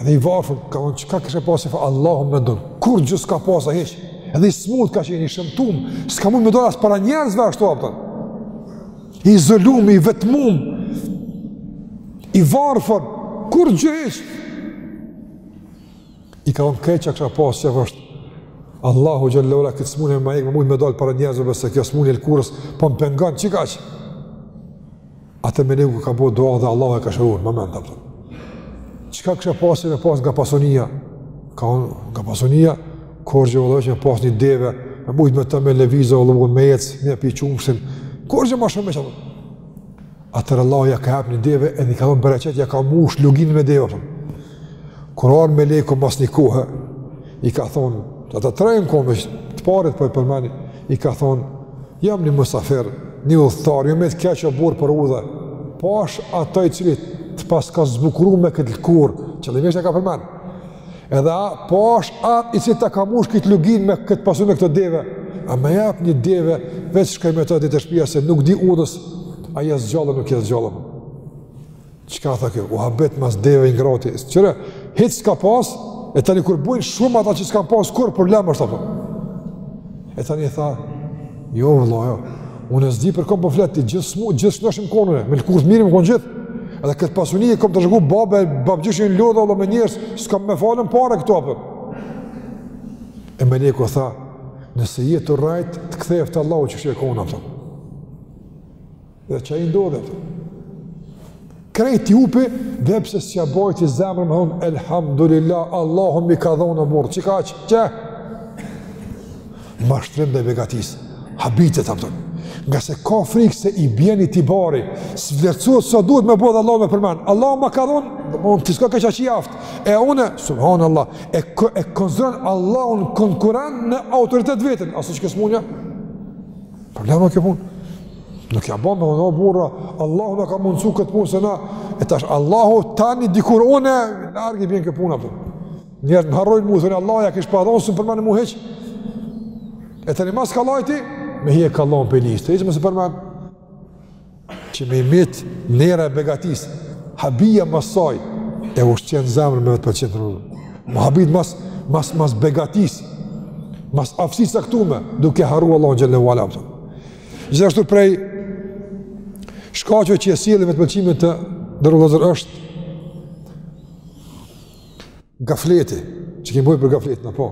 Speaker 1: edhe i varfën, ka thonë çka kishe pasë qef Allahu me t'dhonë, kurgjo s'ka pasë hiç, edhe i smutë ka qenë i shëmtumë, s'ka mund me dalë as para njerëzve ashtu apëtën, i izolumë, i vetmumë, i varfën, kurgjë hiç, I ka thonë qef e kisha pasë që veç Allahu xhele ue ala këtë smunë me ma hjekë, me mujtë me dalë para njerëzve se kjo smunë e lëkurës, po më pengon, çka që? Atëherë meleku ka bërë dua dhe Allahu e ka shëruar, më menda përë. Çka kishe pasë qef me pasë nga pasunia? Ka thonë nga pasunia, kurgjë o vëlla veç me pasë një deve, me mujtë me të me lëvizë, me ecë, me pi qumështin, kurgjë ma shumë me që Atëherë Allahu ja ka jap një deve edhe i ka dhonë bereqet, ja ka mush luginën me deve, thëmë. Kur ardh meleku mas një kohe, i ka thonë, të të trejnë kohë me të parit po e përmeni, i ka thonë, jam një musafir, një udhëtar, jam met keq o burrë për udhe, pash po ataj cili të pas ka zbukuru me këtë lëkurë, qëllimisht e ka përmen. Edhe a, pash atë i cili ta ka mush këtë luginë me këtë pasuni me këto deve, a ma jep një deve, veç shkoj me të deri te shpia se nuk di udhës, a jes gjallë, nuk jes gjallë. Çka tha kjo? U habit mas deve i ngrati. Qyre, hiç s'ka pas, e tani kur bojnë shumë ata që s'kan pas kurrë, problem është ato. E tani i tha, jo vëlla, jo, unë s'di për kon po flet, ti gjithë smu, gjithë shnosh jam konë unë, me lëkurë të mirë jam konë gjithë, edhe këtë pasuni e kom trashëgu babe, babgjysh, jam lodhë vlla me njerëz, s'kam me falën pare këto apër. E meleku i tha, nëse je tu rrejtë, të ktheftë Allahu qysh je konë apër. Dhe qajo i ndodhi. Krejt i hupi, dhe pse s'ja bajti zemra me thonë, elhamdulillah, Allahu m'i ka dhonë o burrë, çka që, që? Mashtrim ndaj begatisë, habitet, apëton. Ngase ka frikë se i bjen itibari, s'vlerësohet sa duhet me bo dhe Allahun me përmen. Allahu ma ka dhonë, domethonë, ti s'ke qenë i aftë. E une, subhanallah, e, e konsideron Allahun konkurrent në autoritet t'vetin, asht qekjo smunja? Problem kjo punë. Nuk ja bën, o burra, Allahu na ka mundësu këtë punë, se na, e tash, Allahu tani dikur une, larg i bjen kjo punë, apë. Njerëzit më harrojnë mu, thonë, Allahu ja kish pa dhonë, s'më përmenin mu hiç. E tani ma s'ka lajti, me hi e ka lajnë për listë, e që më s'përmen. Që me i mit, nera e begatis, habija mas saj, e ushqen zemrën me vetëpëlqim vëllezër. Me u habit mas, mas, mas begatis, mas aftësis së caktume, duke harru Allahun xhele ue ala. Gjithashtu prej shkaqeve që e sjellin vetëpëlqimin vëllezër është gafleti, që kemi folë për gafletin, apo.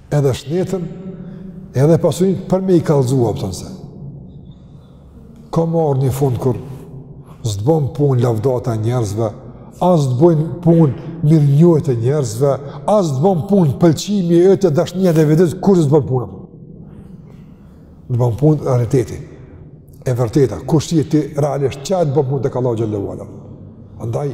Speaker 1: edhe shnetën, edhe pasuninë për me i kallzu, kupton se ka me ardh një fund kur s'të bën punë lavdata e njerëzve, as të bën punë mirënjohja e njerëzve, as të bën punë pëlqimi edhe dashnia e vedit, kur s'të bën punë? Të bën punë realiteti, e vërteta, kush je ti realisht, qajo të bën punë tek Allahu xhele ue ala. Andaj,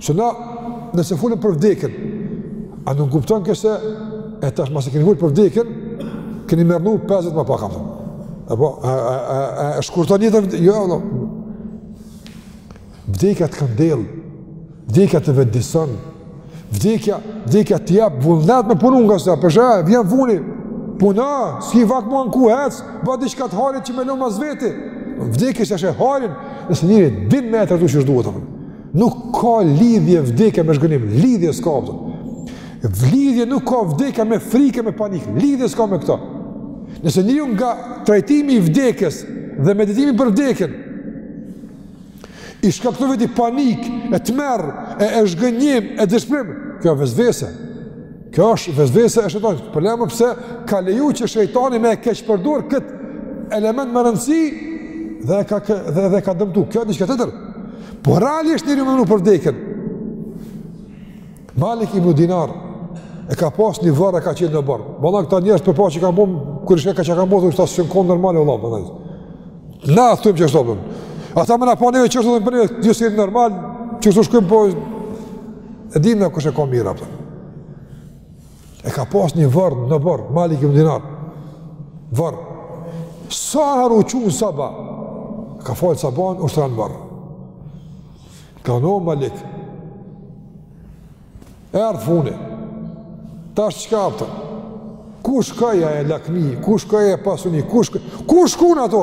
Speaker 1: Se na, nëse folim për vdekjen, a nuk kupton kjo se e tash masi e kemi fol për vdekjen, kemi me rrnu 50 më pak apo. Apo a a a a e shkurton jetën jo apo. Vdekja të këndell. Vdekja të vetëdison. Vdekja, vdekja të jep vullnet me punu ngase, për shembull, vjen fundi, puna, s'ki vakt m'u anku, hec, ban diçka të hajrit që me lon mas veti, vdekja që është e hajrit, nëse njeri din me e trajtu qysh duhet, apo. Nuk ka lidhje vdekja me zhgënjim, lidhje s'ka vëllezër. Lidhje nuk ka vdekja me frikë, me panik, lidhje s'ka me këto. Nëse njeri nga trajtimi i vdekjes dhe meditimi për vdekjen, i shkaktu veti panik, e tmerr, e, e zhgënjim, e dëshprim, kjo vesvese. Kjo është vesvese e shejtanit. Problem pse ka leju që shejtani me e keqpërdor këtë element me rëndësi dhe e ka, dhe, dhe e ka dëmtu. Kjo është diçka tjetër. Po realisht njeri menon për vdekjen. Malik ibn Dinar e ka pas një varr e ka çel n'oborr. Valla këta njerëz përpara çka kanë bo, kur sheh çka kanë bo, është as kon normal valla, për nëjtë. Na, thojmë që është dobëm. Ata me na pa neve që është dobëm për neve, ju s'jeni normal, qysh shkojmë po, e dimë na kush e ka mirë, apo. E ka pas një vorr n'oborr, Malik ibn Dinar. Vorr. Sa herë u çu n'sabah, ka falë sabahin, ish ra n'vorr. Ka thonë Malik. Erdh fundi. Tash çka aftër. Ku shkoi ajo lakmi, ku shkoi ajo pasuni, ku shkaja... Ku shkun ato?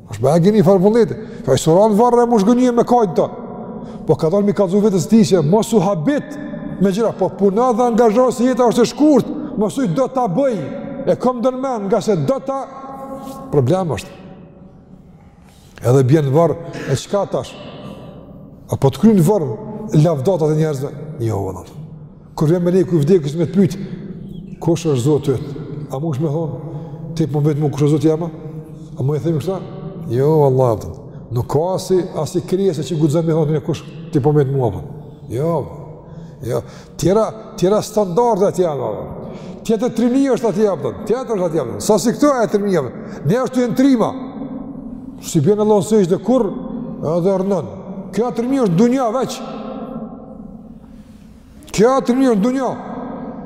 Speaker 1: Është me agini farë vullneti. Ai s'u ra n'varr e m'u zhgënjy me kajtë aty. Po ka dashtë me i kallzu vetes ti që mos u habit me gjëra. Po puno dhe angazhohu se jeta është e shkurt, mos thuj do ta bëj. E kom ndërmend ngase do ta... Problem është. Edhe bjen n'varr e çka tash. A po të kryn n'varr lavdatat e njerëzve? Jo, valla. Kur vjen meleki kur vdeksh me të pyet kush është Zoti yt? A munesh me thon ti po m'vet mu kush është Zoti jem? A mund të them kështu? Jo, vallah. Nuk ka asi, asi krijese që guxon me thon kush ti po m'vet mua. Jo. Jo, tjera, tjera standarde atje janë. Tjetër trimni është atje apo? Tjetër është atje. S'asht si këtu trimnia apo? Ne ashtu janë trima. S'i bjen Allahut n'sexhde kurr edhe rrnon. Kjo trimni është n'dunja veç. Kjo trimni është në dunja,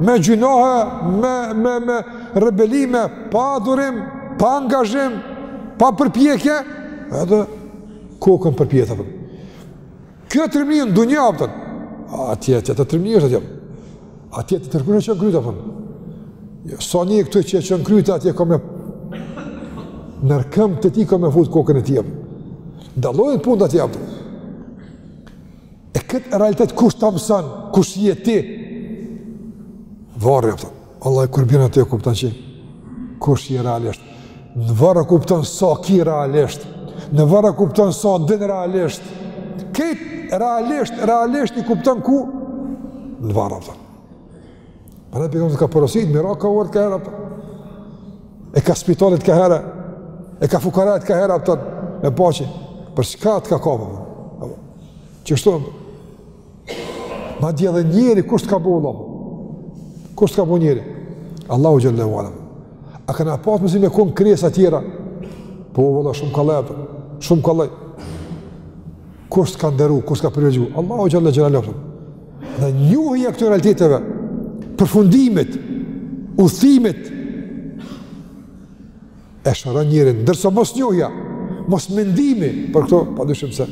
Speaker 1: me gjynahe, me, me, me rebelime, pa adhurim, pa angazhim, pa përpjekje, edhe kokën përpjetë. Kjo trimni është në dunja, atje, atje tjetër trimni është atje. Atje, sa një këtu që e çon kryet atje ka me nër këmbë të tij ka me fut kokën e tij. Dallojnë punët atje. E këtë realitet kush ta mëson, kush je ti? Varri apo. Vallahi kur bjen atje e kupton se kush je realisht. Në varr kupton sa ki realisht. Në varr kupton sa din realisht. Krejt realisht, realisht i kupton ku? Në varr apo. Për e pejgamberi ka porosit, me ra ka vorret ka herë, e ka spitalet ka herë, e ka fukarat ka herë, apëton, me pa se, për shka të ka kapë, që kështu, madje dhe njeri, kush të ka bo, Allah, kush të ka bo njeri, Allahu xhelle ve ala, a kena pasë munsi me konë krijesa tjera, po, vëlla, shumë kollaj, shumë kollaj, Kush t'ka nderu, kush t'ka privilegju? Allahu xhelle xhelaluhu. Dhe njohja e këtyre realiteteve, përfundimit, udhëtimit e shëron njerin, ndërsa mos njohja, mos mendimi për këto, padyshim se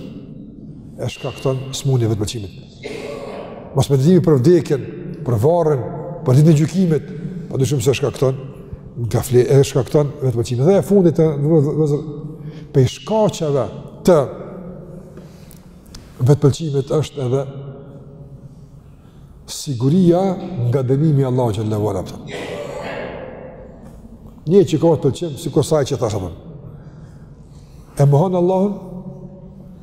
Speaker 1: e shkakton smunjen e vetëpëlqimit. Mos meditimi për vdekjen, për varrin, për ditën e gjykimit, padyshim se shkakton gaflet, edhe shkakton vetëpëlqimin. Dhe e fundit vëllezër, pej shkaqeve të vetëpëlqimit është edhe siguria nga dënimi i Allahut xhelle ve ala, apo. Një që ka vetëpëlqim, sikurse ai që tha. E mohon Allahun,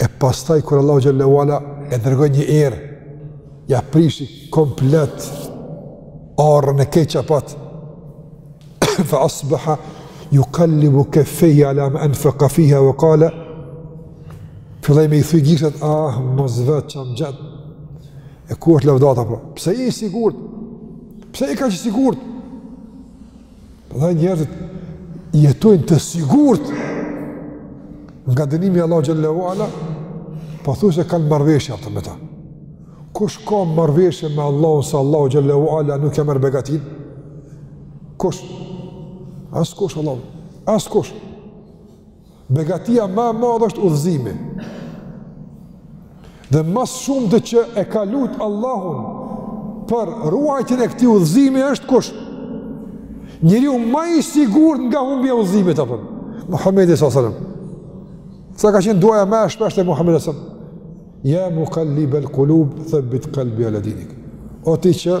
Speaker 1: E pastaj kur Allahu xhelle ve ala e dërgoi një erë, ja prishi komplet arën e krejt apo fa asbaha yuqallibu kaffayhi ala ma anfaqa fiha wa qala filloi me i thuj gishtat ah mos vet çka m'gjet e ku është lavdata po pse je i sigurt pse je kaq i sigurt Dhe njerëzit jetojnë të sigurt nga dënimi i Allahut Xhel-le ue Ala, po thue se kanë marrëveshje ata me ta. Kush ka marrëveshje me Allahun, se Allahu Xhel-le ue Ala nuk ja merr begatinë? Kush? Askush, vallah, askush. Begatia ma e madhe është udhëzimi. Dhe ma s'shumti që e ka lut Allahun për ruajtjen e këtij udhëzimi është kush? Njeriu ma i sigurt nga humbja e udhëzimit apo Muhamedi sallallahu alaihi wasallam. Ça ka qenë duaja ma e shpeshtë e Muhamedit sallallahu alaihi wasallam? Ya muqallibal qulub thabbit qalbi ala dinik. O ti që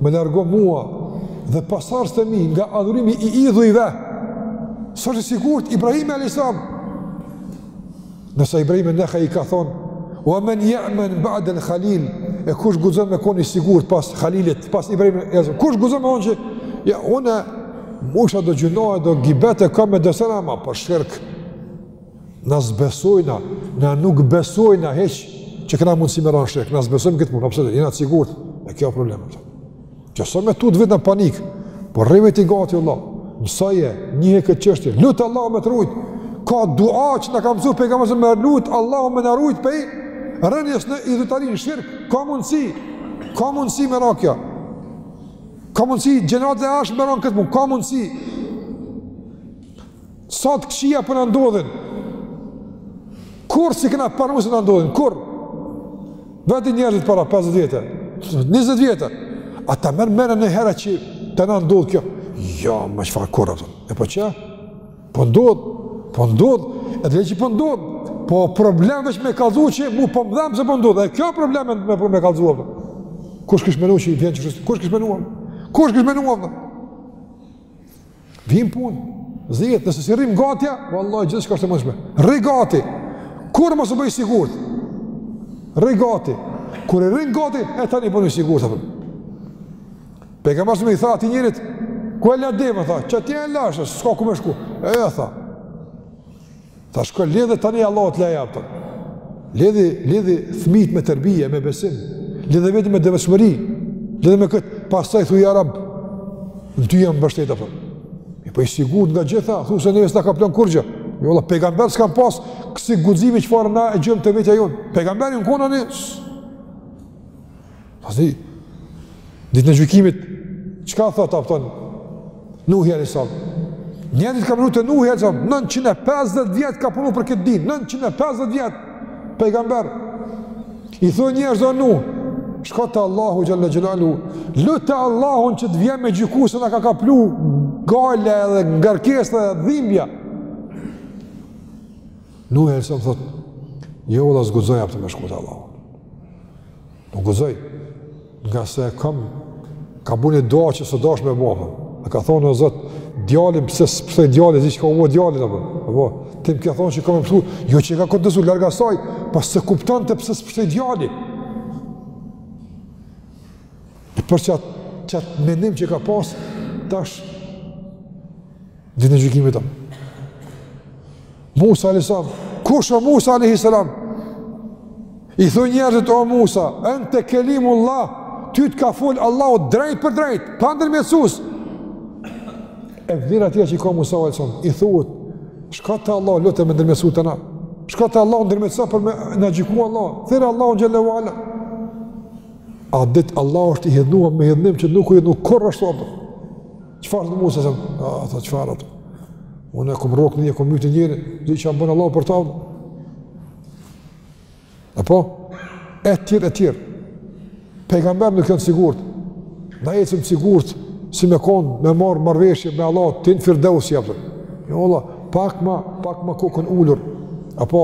Speaker 1: Më largo mua dhe pasardhësit e mi nga adhurimi i idhujve. S'është i sigurt Ibrahimi alejhi selam. Ndërsa Ibrahim en-Nehai ka thonë, ue men jemen ba'd el Khalil, e kush guxon me kon i sigurt pas Khalilit, pas Ibrahimit alejhi selam, kush guxon me thonë që, jo, unë, musha do gjynahe, do gibete, kam e do sene, ama për shirk, Na s'besojna, na nuk besojna hiç që kena mundësi me ra n'shirk, na s'besojmë këtë punë, apo, edhe jena t'sigurt, e kjo problem. Kjo s'o me tut veten në panik, por rri ti gati, vallah, mësoje, njihe këtë çështje, lute Allahun me të rujt, ka dua që na ka msu Pejgamberi me lut Allahun me na rujt prej rënies në idhujtari, n'shirk, ka mundësi, ka mundësi me ra kjo, ka mundësi gjenerata e ardhshme me ra n'këtë punë, ka mundësi, Sa të këqija po na ndodhin, kurrë s'e kena paramendu se na ndodhin, kurrë. Veti njerëzit para 50 vjete, 20 vjete, a ta merr menja niherë që të na ndodhë kjo? Jo, more çfarë, kurrë, e po çka? Po ndodh, po ndodh, e le që po ndodh, po problem veç me kallzu që mu po m'dhem se po ndodh, e kjo problem me, me, me kallzu, apo. Kush kish menu që i vjen që shusë, kush kish menu, apo? Kush kish menu, apo? Vim punë, zhjetë, nëse s'i rrim gati, vallahi, gjithçka është e mundshme. Rri gati, kurrë mos u bon i sigurt. Rri gati, kur i rrin gati, e tani bonu i sigurt, apo. Pejgamberi alejhi selam i tha atij njerit, ku e le devenë, tha, qaty e lashë, s'ka ku me shku, e i tha. Tha shko lidhe tani Allahut leja, apo. Lidhi, lidhi fëmijët me terbije, me besim, lidhe veten me devotshmëri. Lidhe me këto, pastaj thuj ja Rabb. Në ty jam mbështet apo. Me u bo i sigurt nga t'gjitha, thu se neve s'na kaplon kurrgja. Jo vallah, pejgamberët s'kanë pas kësi guximi çfarë na e gjejmë te vetja jonë. Pejgamberi në konën e Pasi, ditën e gjykimit, çka thot, a kupton, Nuhi alejhi selam? Njerëzit ka përru te Nuhi alejhi selam, 950 vjet ka punu për këtë din, 950 vjet, pejgamber, i thonë njerëzit o Nuh, shko te Allahu xhelle xhelaluhu, lute Allahun që të vjen me gjyku se na ka kaplu gajle edhe ngarkesa e dhimbja. Nuhi alejhi selam thot, jo vallah s'guxoj a kupton me shku te Allahu. S'guxoj, ngase e kam, ka bo një dua që s'u dash me bo, a ka thonë, o Zot, djalin, pse s'pshtoi djali, çka u bo djali, a po, ti më ke thonë që kam me pshtu, jo që ka kontestu, larg asaj, po s'e kuptonte pse s'pshtoi djali. E për qat, qat mendim që ka pas, tash, ditën e gjykimit tëmë. Musa a.s. Kush o Musa a.s. I thonë njerëzit o Musa, ente kelimullah, ty të ka fol Allahu drejtpërdrejt, pa ndërmjetsus. E veti tjera që i ka Musa a.s. I thonë, shko te Allahu lute me ndërmjetsu te na? Shko te Allahu ndërmjetso për me na gjyku Allahu. Thirre Allahun xhelle ue ala. At ditë Allahu është i hidhnuam me hidhnim që nuk u hidhnu kurrë është të Çfarë thotë Musa a.s.? Ata çfarë ato? Unë e kom rrok, e kom myt një njeri, dhe çka m'bën Allahu për ta. Apo e tjerë e tjerë. Pejgamberët nuk janë sigurt. Na ecim sigurt si me kon me marr marrëveshje me Allahun ti n'firdeus je, po. Jo vallah, pak ma pak ma kokën ulur. Apo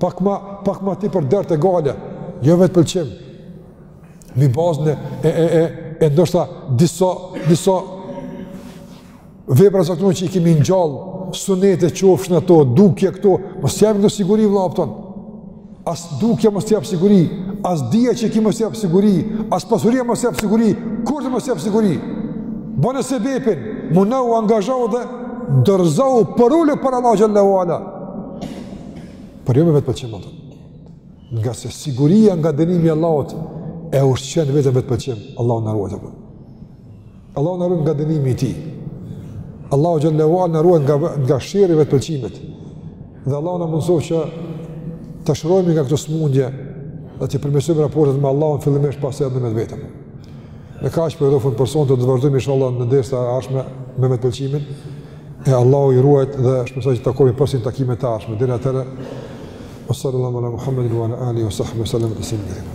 Speaker 1: pak ma pak ma tepër dert e gajle. Jo vetëpëlqim. mbi bazën e e e e e ndoshta disa disa vepra zakon që i kemi ngjall sunete qofshin ato dukje këto mos japin siguri vëlla a kupton as dukja mos jap siguri as dija që kemi mos jap siguri as pasuria mos jap siguri kur të mos jap siguri bone sebepin mundou angazhou dhe dorëzou përulu para Allahut xhelle ue ala por jo me vetëpëlqim Ngase siguria nga dënimi i Allahut e ushqen vetëm vetëpëlqimin. Allahu na ruajt. Allahu na ruajt nga dënimi i tij. Allahu xhelle ue ala na ruajt nga nga sherri i vetëpëlqimit. Dhe Allahu na mëson që të shërohemi nga këto smundje dhe të përmirësojmë raportet me Allahun fillimisht pastaj edhe me veten. Me kaq për rrofën për sonte do të vazhdojmë inshallah në dersat e ardhshme me vetëpëlqimin. E Allahu ju ruajt dhe shpresoj të takohemi prap n'takime të ardhshme. Deri atëherë وصلى الله على محمد وعلى wa وصحبه وسلم تسليما